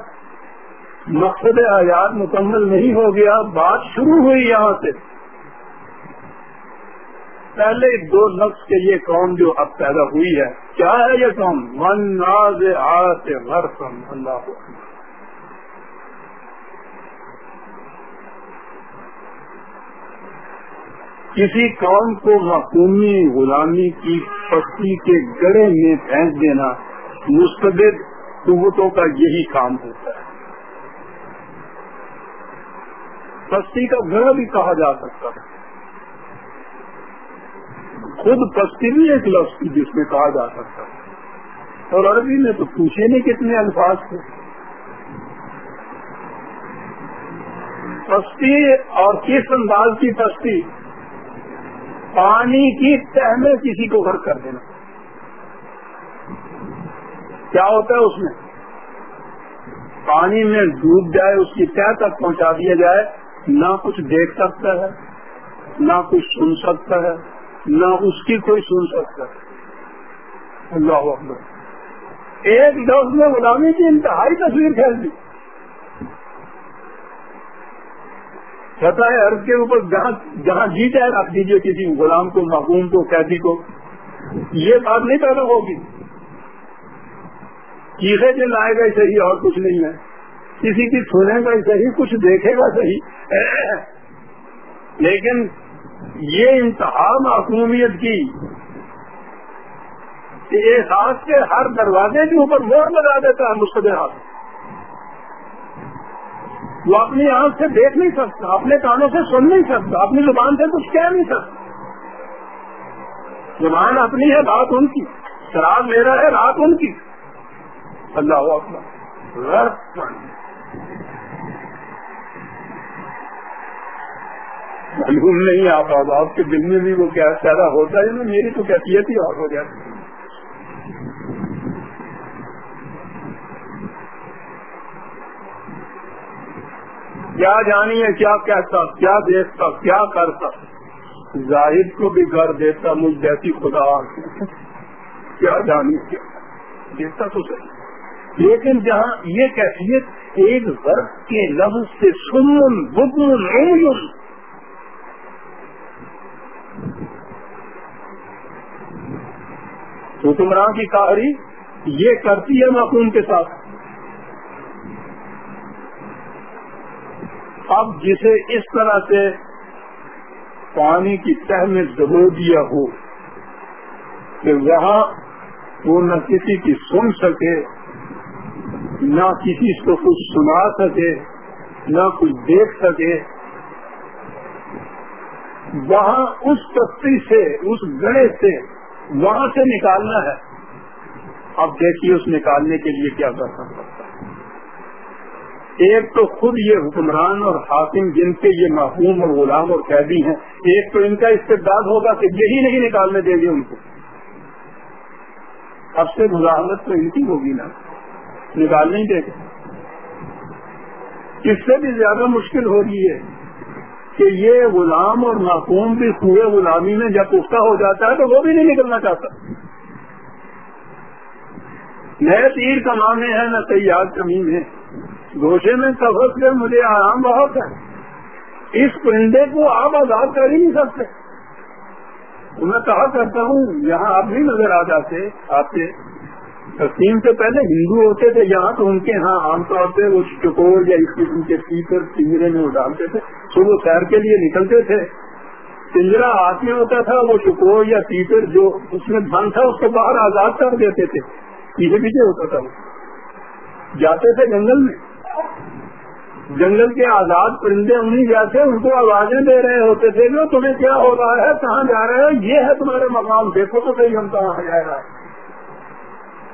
مقصد آزاد مکمل نہیں ہو گیا، بات شروع ہوئی یہاں سے۔ پہلے دو لفظ کے یہ قوم جو اب پیدا ہوئی ہے، کیا ہے یہ قوم؟ من ناز آت غرفم اللہ. کسی قوم کو معقومی غلامی کی پستی کے گڑے میں پھینک دینا مستبد قوتوں کا یہی کام ہوتا ہے۔ پستی کا گڑا بھی کہا جا سکتا ہے۔ خود پستی بھی ایک لفظ تھی جس میں کہا جا سکتا اور عربی میں تو پوچھے نہیں کتنے الفاظ تھے۔ پستی اور کس انداز کی پستی پانی کی تہ میں کسی کو گھر کر دینا۔ کیا ہوتا ہے اس میں؟ پانی میں ڈوب جائے، اس کی تہ تک پہنچا دیا جائے، نہ کچھ دیکھ سکتا ہے، نہ کچھ سن سکتا ہے۔ نہ اس کی کوئی سن سکتا اللہ اکبر۔ ایک لفظ میں غلامی کی انتہائی تصویر کھیل دی۔ پتا ہے کے اوپر جہاں جہاں جی جائے رکھ دیجیے کسی غلام کو محکوم کو، قیدی کو۔ یہ بات نہیں پیدا ہوگی۔ چیخے جی جو لائے گا صحیح اور کچھ نہیں ہے۔ کسی کی سنے گا صحیح، کچھ دیکھے گا صحیح۔ لیکن یہ انتہا معصومیت کی احساس کے ہر دروازے کے اوپر مور لگا دیتا ہے مستد ہاتھ وہ اپنی آنکھ سے دیکھ نہیں سکتا، اپنے کانوں سے سن نہیں سکتا، اپنی زبان سے کچھ کہہ نہیں سکتا۔ زبان اپنی ہے، بات ان کی۔ شراب میرا ہے رات ان کی۔ اللہ اکبر۔ معلوم نہیں آپ آپ کے دل میں بھی وہ کیا پیدا ہوتا ہے نا، میری تو کیفیت ہی اور ہو جاتی کیا جانیے کیا کہتا، کیا دیکھتا، کیا کرتا۔ زاہد کو بھی گھر دیتا، مجھ جیسی خدا۔ کیا جانی، کیا دیکھتا تو صحیح۔ لیکن جہاں یہ کیفیت ایک ورق کے لفظ سے سنن، بکن حکمران کی کاری یہ کرتی ہے معقوم کے ساتھ۔ اب جسے اس طرح سے پانی کی تہ میں دبو دیا ہو کہ وہاں وہ نہ کسی کی سن سکے، نہ کسی کو کچھ سنا سکے، نہ کچھ دیکھ سکے۔ وہاں اس تختی سے، اس گڑے سے وہاں سے نکالنا ہے۔ اب دیکھیے اس نکالنے کے لیے کیا کر سکتا ایک تو خود یہ حکمران اور حاکم جن کے یہ محکوم اور غلام اور قیدی ہیں، ایک تو ان کا استقبال ہوگا کہ یہی نہیں نکالنے دیں گے ان کو۔ اب سے مزاحمت تو ان کی ہوگی نا۔ نکال نہیں دے گے۔ اس سے بھی زیادہ مشکل ہو رہی ہے۔ کہ یہ غلام اور معقوم بھی سوئے غلامی میں جب پختہ ہو جاتا ہے تو وہ بھی نہیں نکلنا چاہتا۔ نئے تیر کمانے ہیں نہ تیار کمی میں۔ گوشے میں سفر سے مجھے آرام بہت ہے۔ اس پرندے کو آپ آزاد کر ہی نہیں سکتے۔ میں کہا کرتا ہوں، یہاں آپ نہیں نظر آ جاتے آپ کے تقسیم سے پہلے ہندو ہوتے تھے یہاں تو ان کے ہاں عام طور پہ وہ چکور یا اس قسم کے پیپر پنجرے میں ڈالتے تھے۔ تو وہ سیر کے لیے نکلتے تھے۔ پنجرا ہاتھ میں ہوتا تھا، وہ چکور یا پیپر جو اس میں بند تھا، اس کو باہر آزاد کر دیتے تھے۔ پیچھے پیچھے ہوتا تھا وہ۔ جاتے تھے جنگل میں۔ جنگل کے آزاد پرندے انہیں جیسے ان کو آوازیں دے رہے ہوتے تھے جو تمہیں کیا ہو رہا ہے، کہاں جا رہے ہیں یہ ہے تمہارے مقام۔ دیکھو تو صحیح ہم کہاں جائے گا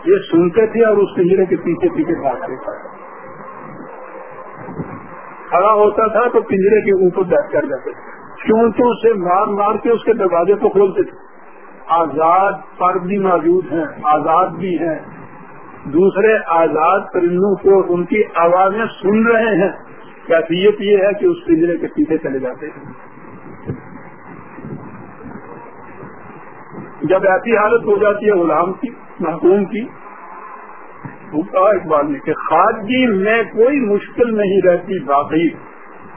یہ سنتے تھے اور اس پنجرے کے پیچھے پیچھے بھاگتے تھے۔ کھڑا ہوتا تھا تو پنجرے کے اوپر بیٹھ کر جاتے چونچوں سے مار مار کے اس کے دروازے کو کھولتے تھے۔ آزاد پر بھی موجود ہیں، آزاد بھی ہیں۔ دوسرے آزاد پرندوں کو ان کی آوازیں سن رہے ہیں۔ کیفیت یہ ہے کہ اس پنجرے کے پیچھے چلے جاتے ہیں۔ جب ایسی حالت ہو جاتی ہے غلام کی، محکوم کی اقبال نے کہ خادگی میں کوئی مشکل نہیں رہتی، باقی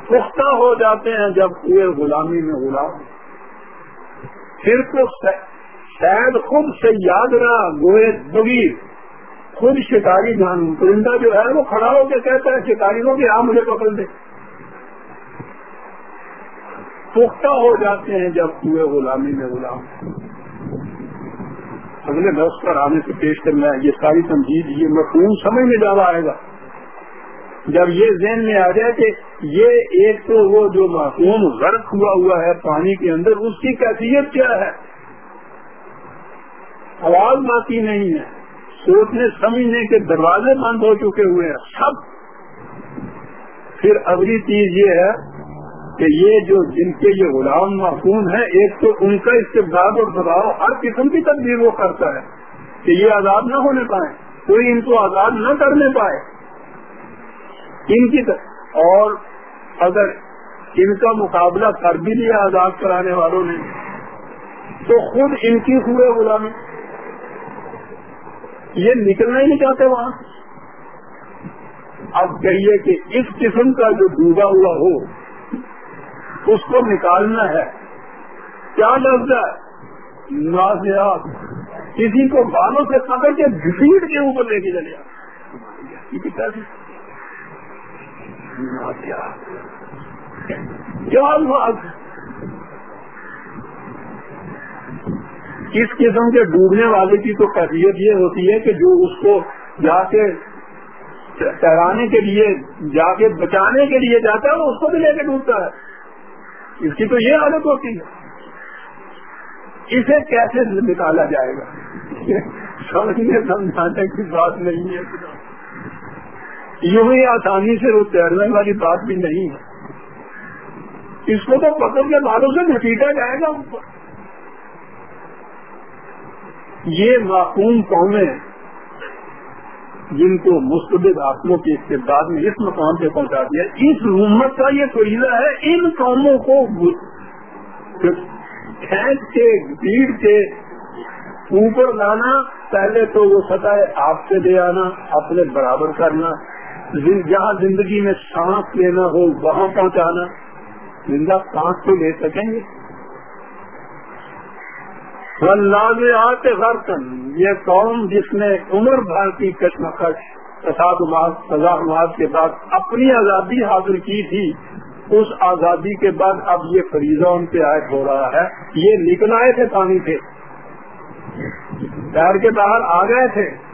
پختہ ہو جاتے ہیں جب پورے غلامی میں غلام۔ پھر تو شاید خود سے یاد رہا گوئے بغیر خود شکاری جان، پرندہ جو ہے وہ کھڑا ہو کے کہتا ہے، شکاری کو کہ آپ مجھے پکڑ دے۔ پختہ ہو جاتے ہیں جب پورے غلامی میں غلام۔ اگلے دس پر آنے سے پیش کرنا ہے، یہ ساری تنظیم یہ مفہوم سمجھ میں زیادہ آئے گا۔ جب یہ ذہن میں آ جائے کہ یہ ایک تو وہ جو معصوم غرق ہوا ہوا ہے پانی کے اندر، اس کی کیفیت کیا ہے؟ آواز باقی نہیں ہے۔ سوچنے، سمجھنے کے دروازے بند ہو چکے ہوئے ہیں، سب۔ پھر اگلی چیز یہ ہے کہ یہ جو جن کے یہ غلام معصوم ہے ایک تو ان کا استقبال اور دباؤ ہر قسم کی تبدیل وہ کرتا ہے کہ یہ آزاد نہ ہونے پائے، کوئی ان کو آزاد نہ کرنے پائے۔ ان کی اور اگر ان کا مقابلہ کر بھی لیا آزاد کرانے والوں نے، تو خود ان کی ہوئے غلامی۔ یہ نکلنا ہی نہیں چاہتے وہاں۔ اب کہیے کہ اس قسم کا جو ڈوبا ہوا ہو اس کو نکالنا ہے۔ کیا لفظ ہے؟ نازیات۔ کسی کو بالوں سے پکڑ کے گھسیٹ کے اوپر لے کے چلے کیا اس قسم کے ڈوبنے والے کی تو کیفیت یہ ہوتی ہے کہ جو اس کو جا کے ٹہرانے کے لیے، جا کے بچانے کے لیے جاتا ہے، وہ اس کو بھی لے کے ڈوبتا ہے۔ اس کی تو یہ عادت ہوتی ہے۔ اسے کیسے نکالا جائے گا؟ سمجھنے سمجھانے کی بات نہیں ہے۔ یوں ہی آسانی سے وہ تیرنے والی بات بھی نہیں ہے۔ اس کو تو پکڑ کے بالوں سے گھسیٹا جائے گا۔ یہ معقوم قومیں جن کو مستبد آسموں کے استعداد میں اس مقام پہ پہنچا دیا. اس امت کا یہ فریضہ ہے، ان قوموں کو کھینچ کے بھیڑ کے اوپر لانا، پہلے تو وہ سطح آپ سے دے آنا، اپنے برابر کرنا جہاں زندگی میں سانس لینا ہو، وہاں پہنچانا، زندہ سانس تو لے سکیں گے۔ آتے غرقن یہ قوم جس نے عمر بھر کی کشمکش سزا کے بعد اپنی آزادی حاصل کی تھی، اس آزادی کے بعد اب یہ فریضہ ان پہ عائد ہو رہا ہے۔ یہ نکل آئے تھے، پانی سے۔ پیر کے باہر آ گئے تھے۔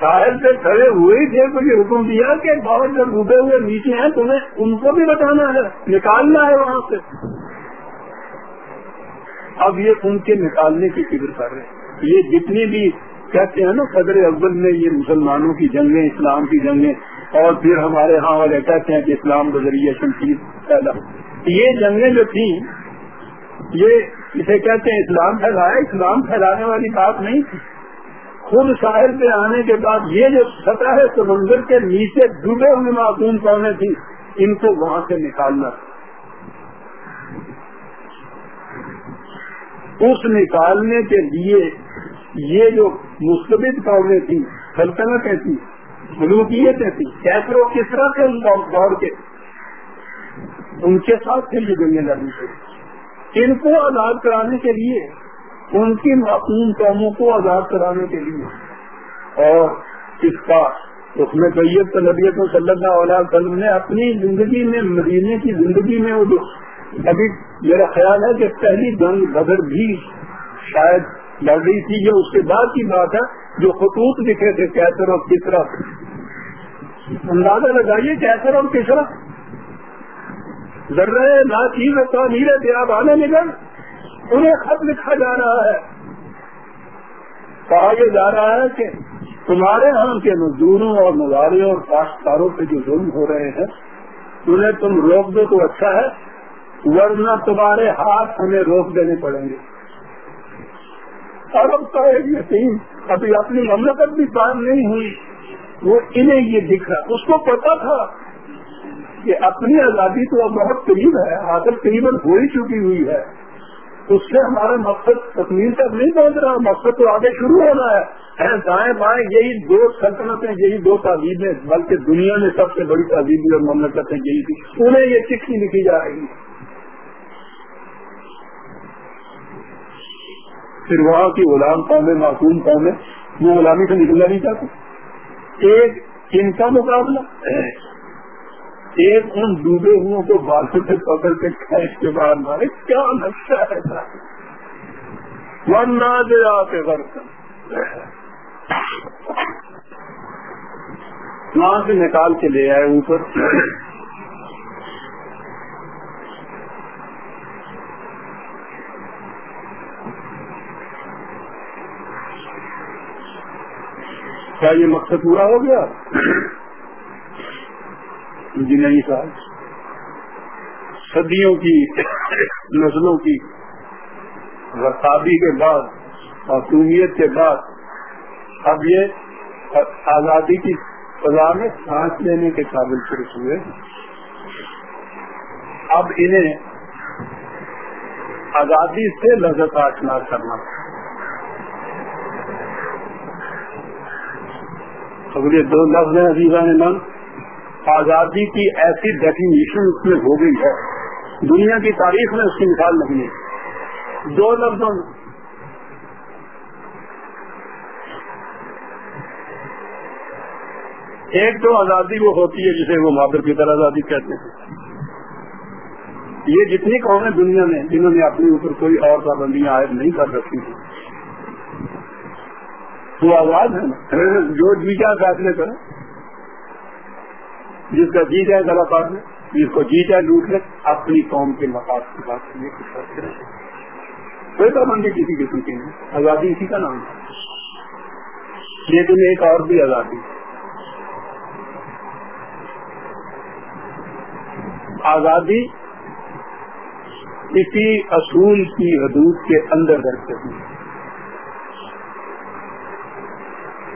ساحل سے کھڑے ہوئے ہی تھے تو حکم دیا کہ بہت جب ڈوبے ہوئے نیچے ہیں، تمہیں ان کو بھی بتانا ہے، نکالنا ہے وہاں سے۔ اب یہ ان کے نکالنے کی فکر کر رہے ہیں۔ یہ جتنی بھی کہتے ہیں نا، صدر اول میں یہ مسلمانوں کی جنگیں، اسلام کی جنگیں، اور پھر ہمارے ہاں والے کہتے ہیں کہ اسلام کے ذریعے شمشیر پیدا۔ یہ جنگیں جو تھیں، یہ اسے کہتے ہیں اسلام پھیلایا، اسلام پھیلانے والی بات نہیں۔ تھی خود ساحل پہ آنے کے بعد یہ جو سطح ہے سمندر کے نیچے ڈوبے ہوئے معصوم پڑنے تھی ان کو وہاں سے نکالنا۔ اس نکالنے کے لیے یہ جو مستبد قومیں تھیں، سلطنتیں تھیں، ملوکیتیں تھیں، کیسروں کس طرح کے دور کے۔ ان کے ساتھ پھر بھی دنیا لڑنی ان کو آزاد کرانے کے لیے ان کی معقوم قوموں کو آزاد کرانے کے لیے۔ اور اس کا اس میں طیب طلبیت صلی اللہ علیہ وسلم نے اپنی زندگی میں، مدینے کی زندگی میں وہ ابھی میرا خیال ہے کہ پہلی جنگ بدر بھی شاید لڑ رہی تھی، یہ اس کے بعد کی بات ہے جو خطوط لکھے تھے کیسر اور کسرا۔ اندازہ لگائیے کیسر اور کسرا۔ ذرے نہ چیز کا نیرے تھے آپ آنے نکل انہیں خط لکھا جا رہا ہے۔ کہا یہ جا رہا ہے کہ تمہارے ہاں کے مزدوروں اور مزاروں اور کاشتکاروں پہ جو ظلم ہو رہے ہیں، انہیں تم روک دو تو اچھا ہے، ورنہ تمہارے ہاتھ ہمیں روک دینے پڑیں گے۔ ارب کا ایک یقین ابھی اپنی مملکت بھی کام نہیں ہوئی، وہ انہیں یہ دکھ رہا۔ اس کو پتا تھا کہ اپنی آزادی تو اب بہت قریب ہے، حاصل قریب ہو ہی چکی ہوئی ہے۔ اس سے ہمارا مقصد تکمیل تک نہیں پہنچ رہا، مقصد تو آگے شروع ہونا ہے۔ دائیں بائیں، یہی دو سلطنتیں، یہی دو تعلیمیں بلکہ دنیا میں سب سے بڑی تعلیمی اور مملکتیں یہی تھی۔ انہیں یہ چٹھی لکھی جا رہی۔ ہے پھر وہاں کی غلام قومیں معصوم قومیں وہ غلامی سے نکلنا نہیں چاہتے۔ ایک ان کا مقابلہ۔ ایک ان ڈوبے ہوئے کو بالوں سے پکڑ کے کھینچ کے بعد مارے، کیا نقشہ ہے ورنہ دے آتے برتن وہاں سے نکال کے لے آئے اوپر۔ کیا یہ مقصد پورا ہو گیا؟ جی نہیں صدیوں کی نسلوں کی رسابی کے بعد معصومیت کے بعد اب یہ آزادی کی فضا میں سانس لینے کے قابل شروع ہوئے۔ اب انہیں آزادی سے لذت آشنا کرنا۔ اگلے دو لفظ ہیں عزیزہ نے من آزادی کی ایسی ڈیفینیشن اس میں ہو گئی ہے۔ دنیا کی تاریخ میں اس کی مثال نہیں ہے۔ دو لفظوں ایک تو آزادی وہ ہوتی ہے جسے وہ مادر کی طرح آزادی کہتے ہیں۔ یہ جتنی قومیں دنیا میں، جنہوں نے اپنے اوپر کوئی اور پابندیاں عائد نہیں کر رکھی تھی وہ آواز ہے نا۔ جو جی جا فیصلے کرے۔ جس کا جی جائے گلا پار میں، جس کو جی جائے لوٹ لے، اپنی قوم کے مقاصد کی بات کرنے کوئی پابندی کسی قسم کی نہیں۔ آزادی اسی کا نام ہے۔ لیکن ایک اور بھی آزادی۔ آزادی کسی اصول کی حدود کے اندر رکھتے ہیں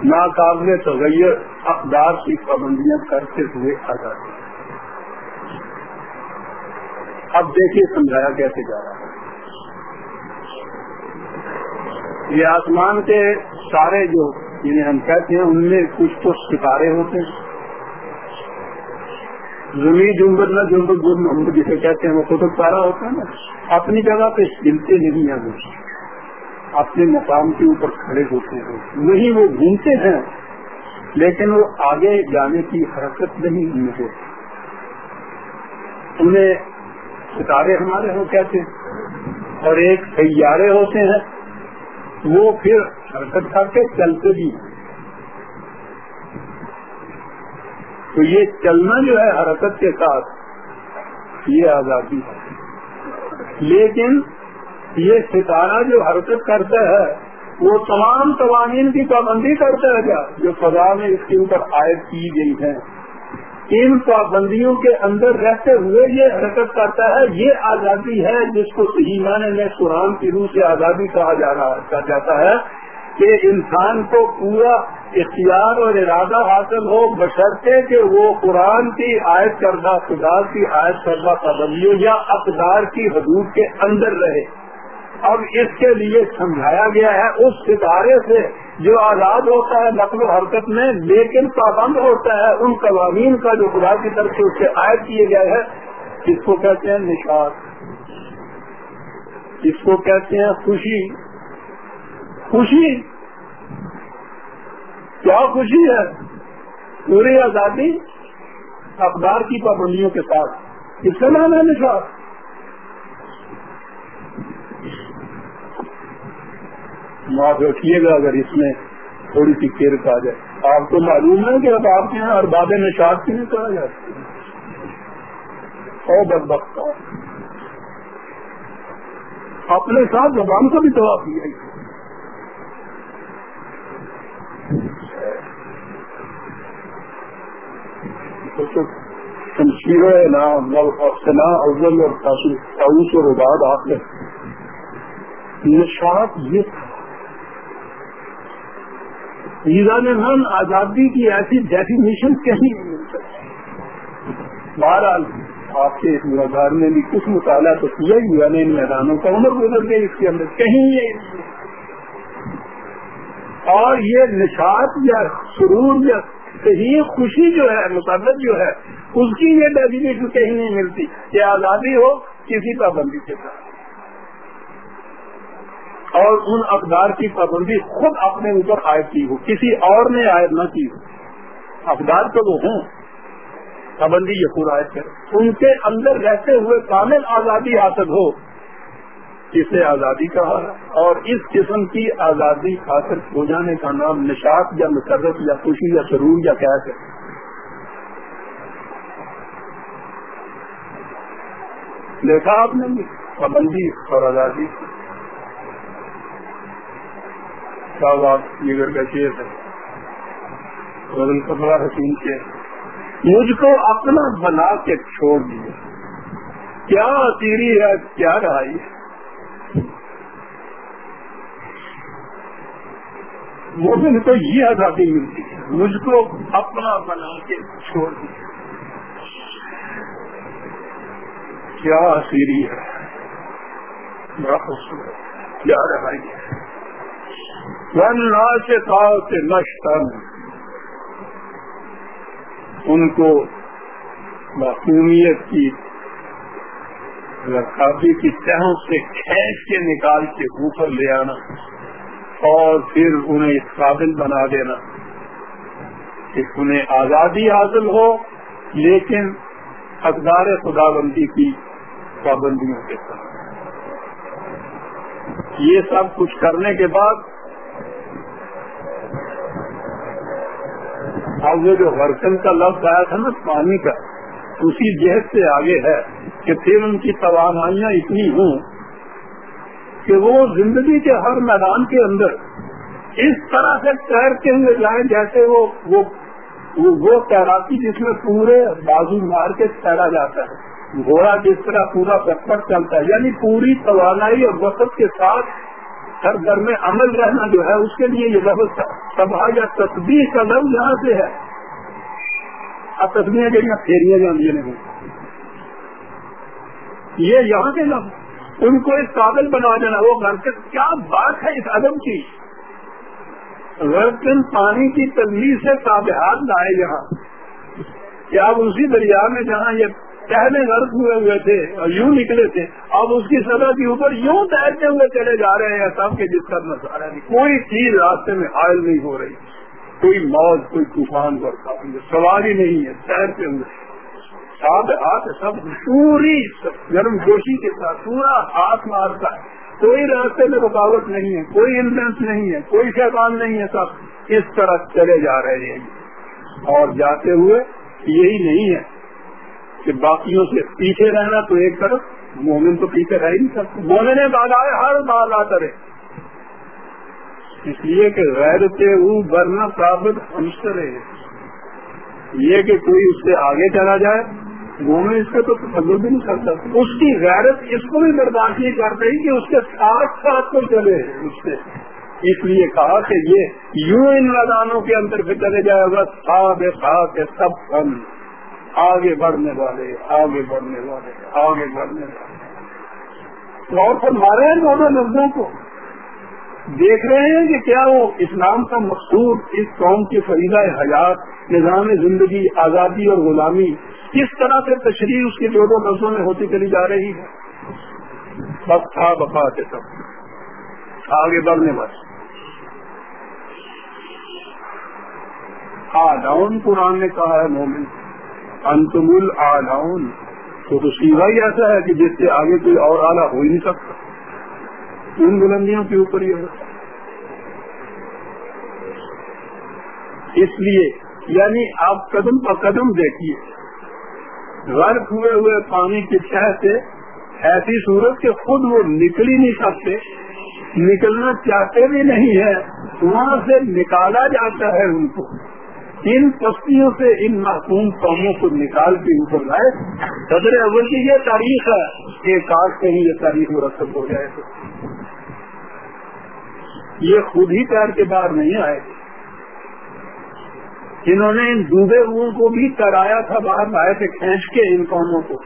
ناقابل تغیر اقدار کی پابندیاں کرتے ہوئے آزادی اب دیکھیے سمجھایا کیسے جا رہا ہے۔ یہ آسمان کے سارے جو جنہیں ہم کہتے ہیں، ان میں کچھ تو ستارے ہوتے ہیں۔ زمین جمبر نہ جمبر محمد جسے کہتے ہیں، وہ خود تارا ہوتا ہے نا۔ اپنی جگہ پہ ہلتے نہیں ہیں۔ اپنے مقام کے اوپر کھڑے ہوتے ہیں۔ نہیں وہ گھومتے ہیں، لیکن وہ آگے جانے کی حرکت نہیں ان میں ہوتی انہیں ستارے ہمارے ہو کہتے ہیں، اور ایک سیارے ہوتے ہیں۔ وہ پھر حرکت کر کے چلتے بھی تو یہ چلنا جو ہے حرکت کے ساتھ، یہ آزادی ہے۔ لیکن یہ ستارہ جو حرکت کرتا ہے، وہ تمام قوانین کی پابندی کرتا ہے کیا؟ جو فضا میں اس کے اوپر عائد کی گئی ہے ان پابندیوں کے اندر رہتے ہوئے یہ حرکت کرتا ہے، یہ آزادی ہے جس کو صحیح معنی میں قرآن کی روح سے آزادی کہا جا رہا جاتا ہے کہ انسان کو پورا اختیار اور ارادہ حاصل ہو بشرطے کہ وہ قرآن کی عائد کردہ، خدا کی عائد کردہ پابندیوں یا اقدار کی حدود کے اندر رہے۔ اب اس کے لیے سمجھایا گیا ہے، اس ستارے سے جو آزاد ہوتا ہے نقل و حرکت میں، لیکن پابند ہوتا ہے، ان قوانین کا جو خدا کی طرف سے اس سے عائد کیے گئے ہیں، اس کو کہتے ہیں نشاد اس کو کہتے ہیں خوشی۔ خوشی؟ کیا خوشی ہے؟ پوری آزادی اخبار کی پابندیوں کے ساتھ۔ اس کا نام ہے نشاد معاف رکھیے گا اگر اس میں تھوڑی سی کیر آ جائے۔ آپ کو معلوم ہے کہ اب آپ کے یہاں ارباب نشاد کی نہیں کہا جاتا اور بد بخت۔ اپنے ساتھ زبان کا بھی دوا کیا شمشیر نام سنا افضل اور تاؤس اور عباد آپ نے نشاط یہ تھا میزان من آزادی کی ایسی ڈیفینیشن کہیں نہیں مل سکتی۔ بہرحال آپ کے اس مزار نے بھی کچھ مطالعہ تو کیا ہی ہوا نہیں میدانوں کا عمر گزر گئی، اس کے اندر کہیں یہ اور یہ نشاط یا سرور یا صحیح خوشی جو ہے، مطابق جو ہے، اس کی یہ ڈیفینیشن کہیں نہیں ملتی کہ آزادی ہو کسی پابندی کے ساتھ۔ اور ان اقدار کی پابندی خود اپنے اوپر عائد کی ہو۔ کسی اور نے عائد نہ کی۔ ہو اقدار تو وہ ہوں۔ پابندی یہ پورا عائد کرے ان کے اندر رہتے ہوئے کامل آزادی حاصل ہو۔ اسے آزادی کہا اور اس قسم کی آزادی حاصل ہو جانے کا نام نشاط یا مسرت یا خوشی یا سرور یا کیا ہے۔ دیکھا آپ نے پابندی اور آزادی۔ یہ گھر کا شیر ہے بدل کپڑا حسین کے مجھ کو اپنا بنا کے چھوڑ دیا۔ کیا تیری ہے کیا رہائی ہے؟ مومن کو یہ آزادی ملتی ہے۔ مجھ کو اپنا بنا کے چھوڑ دیا۔ کیا سیری ہے بڑا خوبصورت۔ کیا رہائی ہے؟ سے سے نشتن ان کو معصومیت کی رکابی کی تہوں سے کھینچ کے نکال کے اوپر لے آنا اور پھر انہیں اس قابل بنا دینا کہ انہیں آزادی حاصل ہو، لیکن اقدار خدا بندی کی پابندیوں کے ساتھ۔ یہ سب کچھ کرنے کے بعد اب وہ جو برتن کا لفظ آیا تھا نا پانی کا اسی جہد سے آگے ہے کہ پھر ان کی توانائیاں اتنی ہوں کہ وہ زندگی کے ہر میدان کے اندر اس طرح سے تیرتے ہوئے جائیں جیسے وہ وہ, وہ تیراکی جس میں پورے بازو مار کے تیرا جاتا ہے۔ گھوڑا جس طرح پورا پکڑ چلتا ہے یعنی پوری توانائی اور وقت کے ساتھ ہر گھر میں عمل رہنا جو ہے، اس کے لیے یہ لفظ سبھا یا تصویر کا لفظ یہاں سے ہے۔ اب تصویریں جہاں پھیریاں جانے نہیں یہ یہاں کے لفظ۔ ان کو اس قابل بنا دینا، وہ گھر کیا بات ہے اس عدم کی؟ غرقن پانی کی تجویز سے تابحات لائے یہاں۔ کہ آپ اسی دریا میں جہاں یہ پہلے غرق ہوئے ہوئے تھے اور یوں نکلے تھے۔ اب اس کی سطح کے اوپر یوں تیرتے ہوئے چلے جا رہے ہیں سب کے جس کا نظارہ نہیں کوئی چیز راستے میں حائل نہیں ہو رہی۔ کوئی موت کوئی طوفان برتا سواری نہیں ہے تیرتے ہوئے ساتھ ہاتھ سب پوری گرم جوشی کے ساتھ پورا ہاتھ مارتا ہے۔ کوئی راستے میں رکاوٹ نہیں ہے، کوئی انفلوئنس نہیں ہے، کوئی شیطان نہیں ہے، سب اس طرح چلے جا رہے ہیں۔ اور جاتے ہوئے یہی نہیں ہے۔ کہ باقیوں سے پیچھے رہنا تو ایک طرف، مومن تو پیچھے رہ ہی نہیں سکتے مومن بادائے ہر بال آ کرے اس لیے کہ غیر سے وہ برنا ثابت ہمشتر ہے۔ یہ کہ کوئی اس سے آگے چلا جائے، مومن اس کا تو تصور بھی نہیں کرتا۔ اس کی غیرت اس کو بھی برداشت نہیں کر رہی کہ اس کے ساتھ ساتھ کو چلے اس سے۔ اس لیے کہا کہ یہ یوں ان میدانوں کے اندر پہ چلے جائے گا خواب خواب سب کم آگے بڑھنے والے، آگے بڑھنے والے، آگے بڑھنے والے۔ اور پھر مارے ہیں دونوں لفظوں کو۔ دیکھ رہے ہیں کہ کیا وہ اسلام کا مقصود اس قوم کی فریضہ حیات، نظام زندگی، آزادی اور غلامی کس طرح سے تشریح اس کے جو دو لفظوں میں ہوتی چلی جا رہی ہے؟ بس تھا بفا کے سب۔ آگے بڑھنے بس آڈاؤن قرآن نے کہا ہے مومن انتمل آڈاؤن تو تو سیدھا ہی ایسا ہے کہ جس سے آگے کوئی اور آلہ ہو ہی نہیں سکتا۔ ان بلندیوں کے اوپر ہی ہوتا اس لیے یعنی آپ قدم پر قدم دیکھیے۔ غرق ہوئے ہوئے پانی کی شہ سے ایسی صورت کہ خود وہ نکل ہی نہیں سکتے۔ نکلنا چاہتے بھی نہیں ہے وہاں سے نکالا جاتا ہے ان کو۔ ان پستیوں سے ان معصوم قوموں کو نکال کے اوپر لائے۔ صدر اول کی یہ تاریخ ہے کہ کاش کہیں یہ تاریخ مرتب ہو جائے تو۔ یہ خود ہی پیر کے باہر نہیں آئے۔ انہوں نے ان ڈوبے ہوئے کو بھی کرایا تھا، باہر لائے تھے کھینچ کے ان قوموں کو۔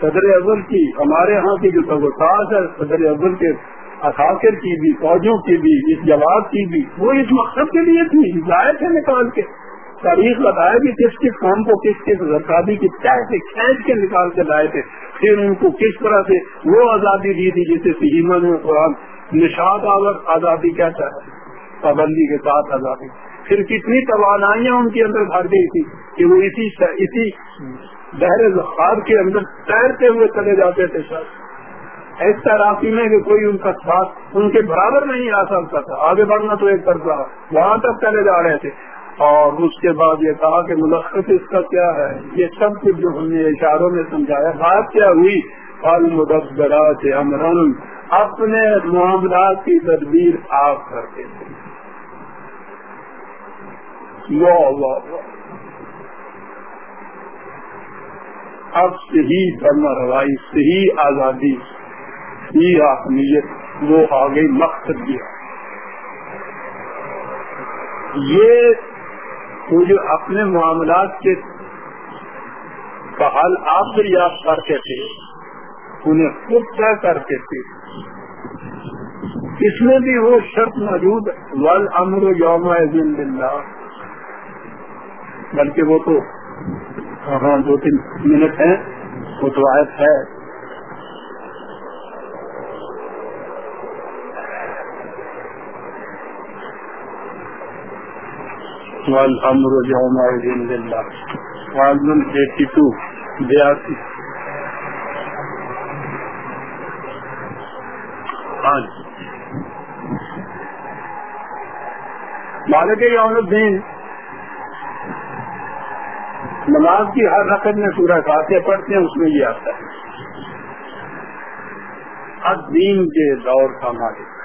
صدر اول کی، ہمارے ہاں کی جو توقعات ہے، صدر اول کے اثاثر کی بھی، فوجوں کی بھی، اس جواب کی بھی، وہ اس مقصد کے لیے تھی لائے تھے نکال کے۔ تاریخ بتایا کہ کس کس قوم کو کس کس زرکابی کی چاہ سے کھینچ کے نکال کے لائے تھے۔ پھر ان کو کس طرح سے وہ آزادی دی تھی جسے سیمن میں قرآن نشاد آور آزادی کہتا ہے، پابندی کے ساتھ آزادی۔ پھر کتنی توانائیاں ان کے اندر بھر گئی تھی کہ وہ اسی اسی بحر زخار کے اندر تیرتے ہوئے چلے جاتے تھے سر اس تیراکی میں کہ کوئی ان کا ساتھ ان کے برابر نہیں آ سکتا تھا۔ آگے بڑھنا تو ایک طرف وہاں تک چلے جا رہے تھے۔ اور اس کے بعد یہ کہا کہ ملخص اس کا کیا ہے؟ یہ سب کچھ جو ہم نے اشاروں میں سمجھایا، بات کیا ہوئی؟ المدبرات امرن۔ اپنے معاملات کی تدبیر آپ کرتے تھے۔ اب صحیح دھرم روائی صحیح آزادی۔ صحیح اہمیت وہ آگے مقصد دیا۔ یہ جو اپنے معاملات کے حل آپ سے یاد کرتے تھے، انہیں خود طے کرتے تھے۔ اس میں بھی وہ شرط موجود ول امر یوم اللہ بلکہ وہ تو ہاں دو تین منٹ ہیں، وہ تو آیت ہے۔ والامر يومئذ لله. وعدل 82 بیاسی مالک یوم الدین۔ نماز کی ہر رقم میں سورہ فاتحہ پڑھتے ہیں اس میں یہ آتا ہے۔ دین کے دور کا مالک۔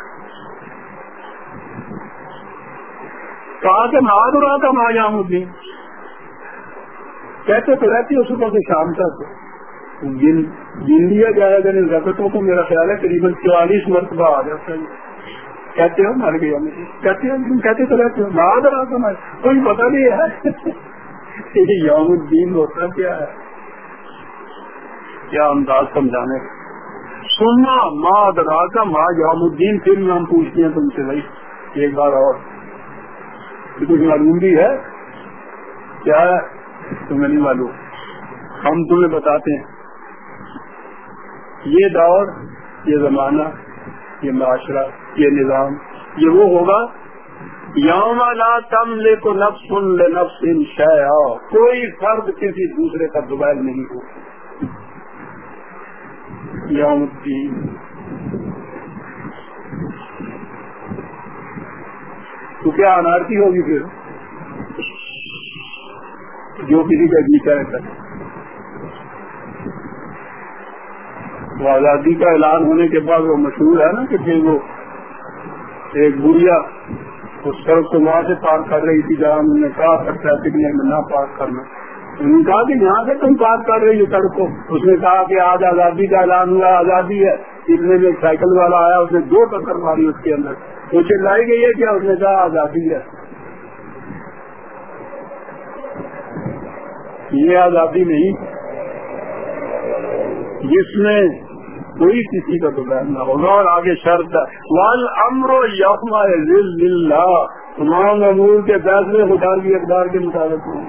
کہا کہ ماں تو رہا تھا ماں جام الدین کہتے تو رہتی ہو صبح سے شام تک۔ گن لیا جائے گا ان رقطوں کو میرا خیال ہے قریباً چوالیس مرتبہ آ جاتا ہے۔ کہتے ہو مر گیا کہتے ہو کہتے تو رہتے ہو۔ ماں رہا تھا کوئی پتہ نہیں ہے۔ یوم الدین ہوتا کیا ہے؟ کیا انداز سمجھانے؟ کا سننا ماں درا کا ماں یوم الدین، پھر ہم پوچھتے ہیں تم سے بھائی۔ ایک بار اور۔ کچھ معلوم بھی ہے، کیا ہے تمہیں نہیں معلوم؟ ہم تمہیں بتاتے ہیں۔ یہ دور، یہ زمانہ، یہ معاشرہ، یہ نظام، یہ وہ ہوگا۔ یوم لا تم لے کو نفس سن لے نفس ان شہ کوئی فرد کسی دوسرے کا دوبائل نہیں ہو یوم الدین۔ تو کیا انارکی ہوگی پھر؟ جو کسی کا جی کرے وہ آزادی کا اعلان ہونے کے بعد وہ مشہور ہے نا کہ پھر وہ ایک بڑھیا اس سڑک کو وہاں سے پار کر رہی تھی، جہاں انہوں نے کہا تھا ٹریفک نے نہ پار کرنا۔ انہوں نے کہا کہ یہاں سے تم پار کر رہی ہو سڑک کو۔ اس نے کہا کہ آج آزادی کا اعلان ہوا، آزادی ہے۔ اتنے میں سائیکل والا آیا، اس نے دو ٹکر ماری اس کے اندر۔ تو چلائی گئی ہے کیا اس نے کہا آزادی ہے؟ یہ آزادی نہیں۔ جس میں کوئی کسی کا دوپہر نہ ہوگا اور آگے شرط ہے۔ وال امر و یقما تمام امور کے فیصلے خدا کی اقدار کے مطابق ہوں۔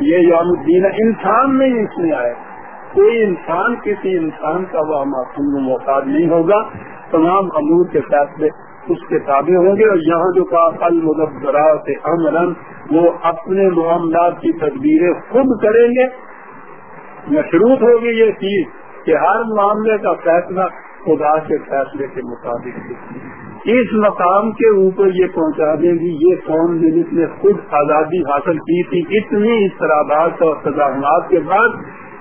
یہ یوم الدین انسان نہیں اس میں آئے۔ کوئی انسان، کسی انسان کا وہ معصوم محتاج نہیں ہوگا۔ تمام امور کے فیصلے اس کے تابع ہوں گے اور یہاں جو کہا المدبرات امرن وہ اپنے معاملات کی تدبیریں خود کریں گے۔ مشروط ہوگی یہ چیز کہ ہر معاملے کا فیصلہ خدا کے فیصلے کے مطابق اس مقام کے اوپر یہ پہنچا دیں گی یہ قوم جس نے خود آزادی حاصل کی تھی، اتنی اضطرابات اور سزاحات کے بعد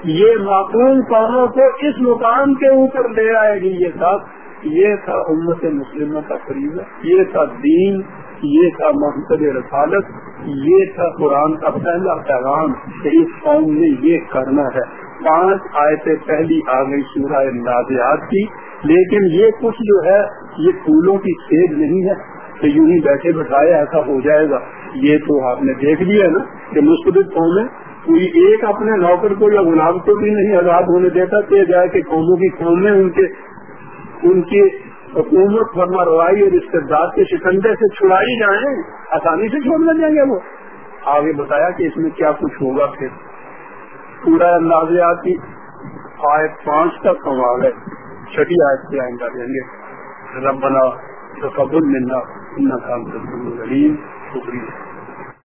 یہ معقوم قوموں کو اس مقام کے اوپر لے آئے گی، یہ سب یہ تھا امت مسلموں کا فریضہ، یہ تھا دین، یہ تھا محمد رسالت، یہ تھا قرآن کا پہلا پیغام کہ اس قوم نے یہ کرنا ہے۔ پانچ آیتیں پہلی آ گئی سورہ نازیات کی، لیکن یہ کچھ جو ہے، یہ پھولوں کی کھیل نہیں ہے کہ یوں ہی بیٹھے بٹھائے ایسا ہو جائے گا۔ یہ تو آپ نے دیکھ لیا نا کہ مستقبل قومیں کوئی ایک اپنے نوکر کو یا غلام کو بھی نہیں آزاد ہونے دیتا، کہ جائے کہ قوموں کی قومیں ان کے ان کی حکومت فرما روائی اور استداد کے شکنجے سے چھڑائی جائیں، آسانی سے چھوڑ لگ جائیں گے وہ۔ آگے بتایا کہ اس میں کیا کچھ ہوگا پھر۔ پورا اندازیاتی آیت پانچ تک ہم آ گئے۔ چھٹی آیت سے آئندہ دیں گے۔ رب بنا تو قبول ملنا ان کا شکریہ۔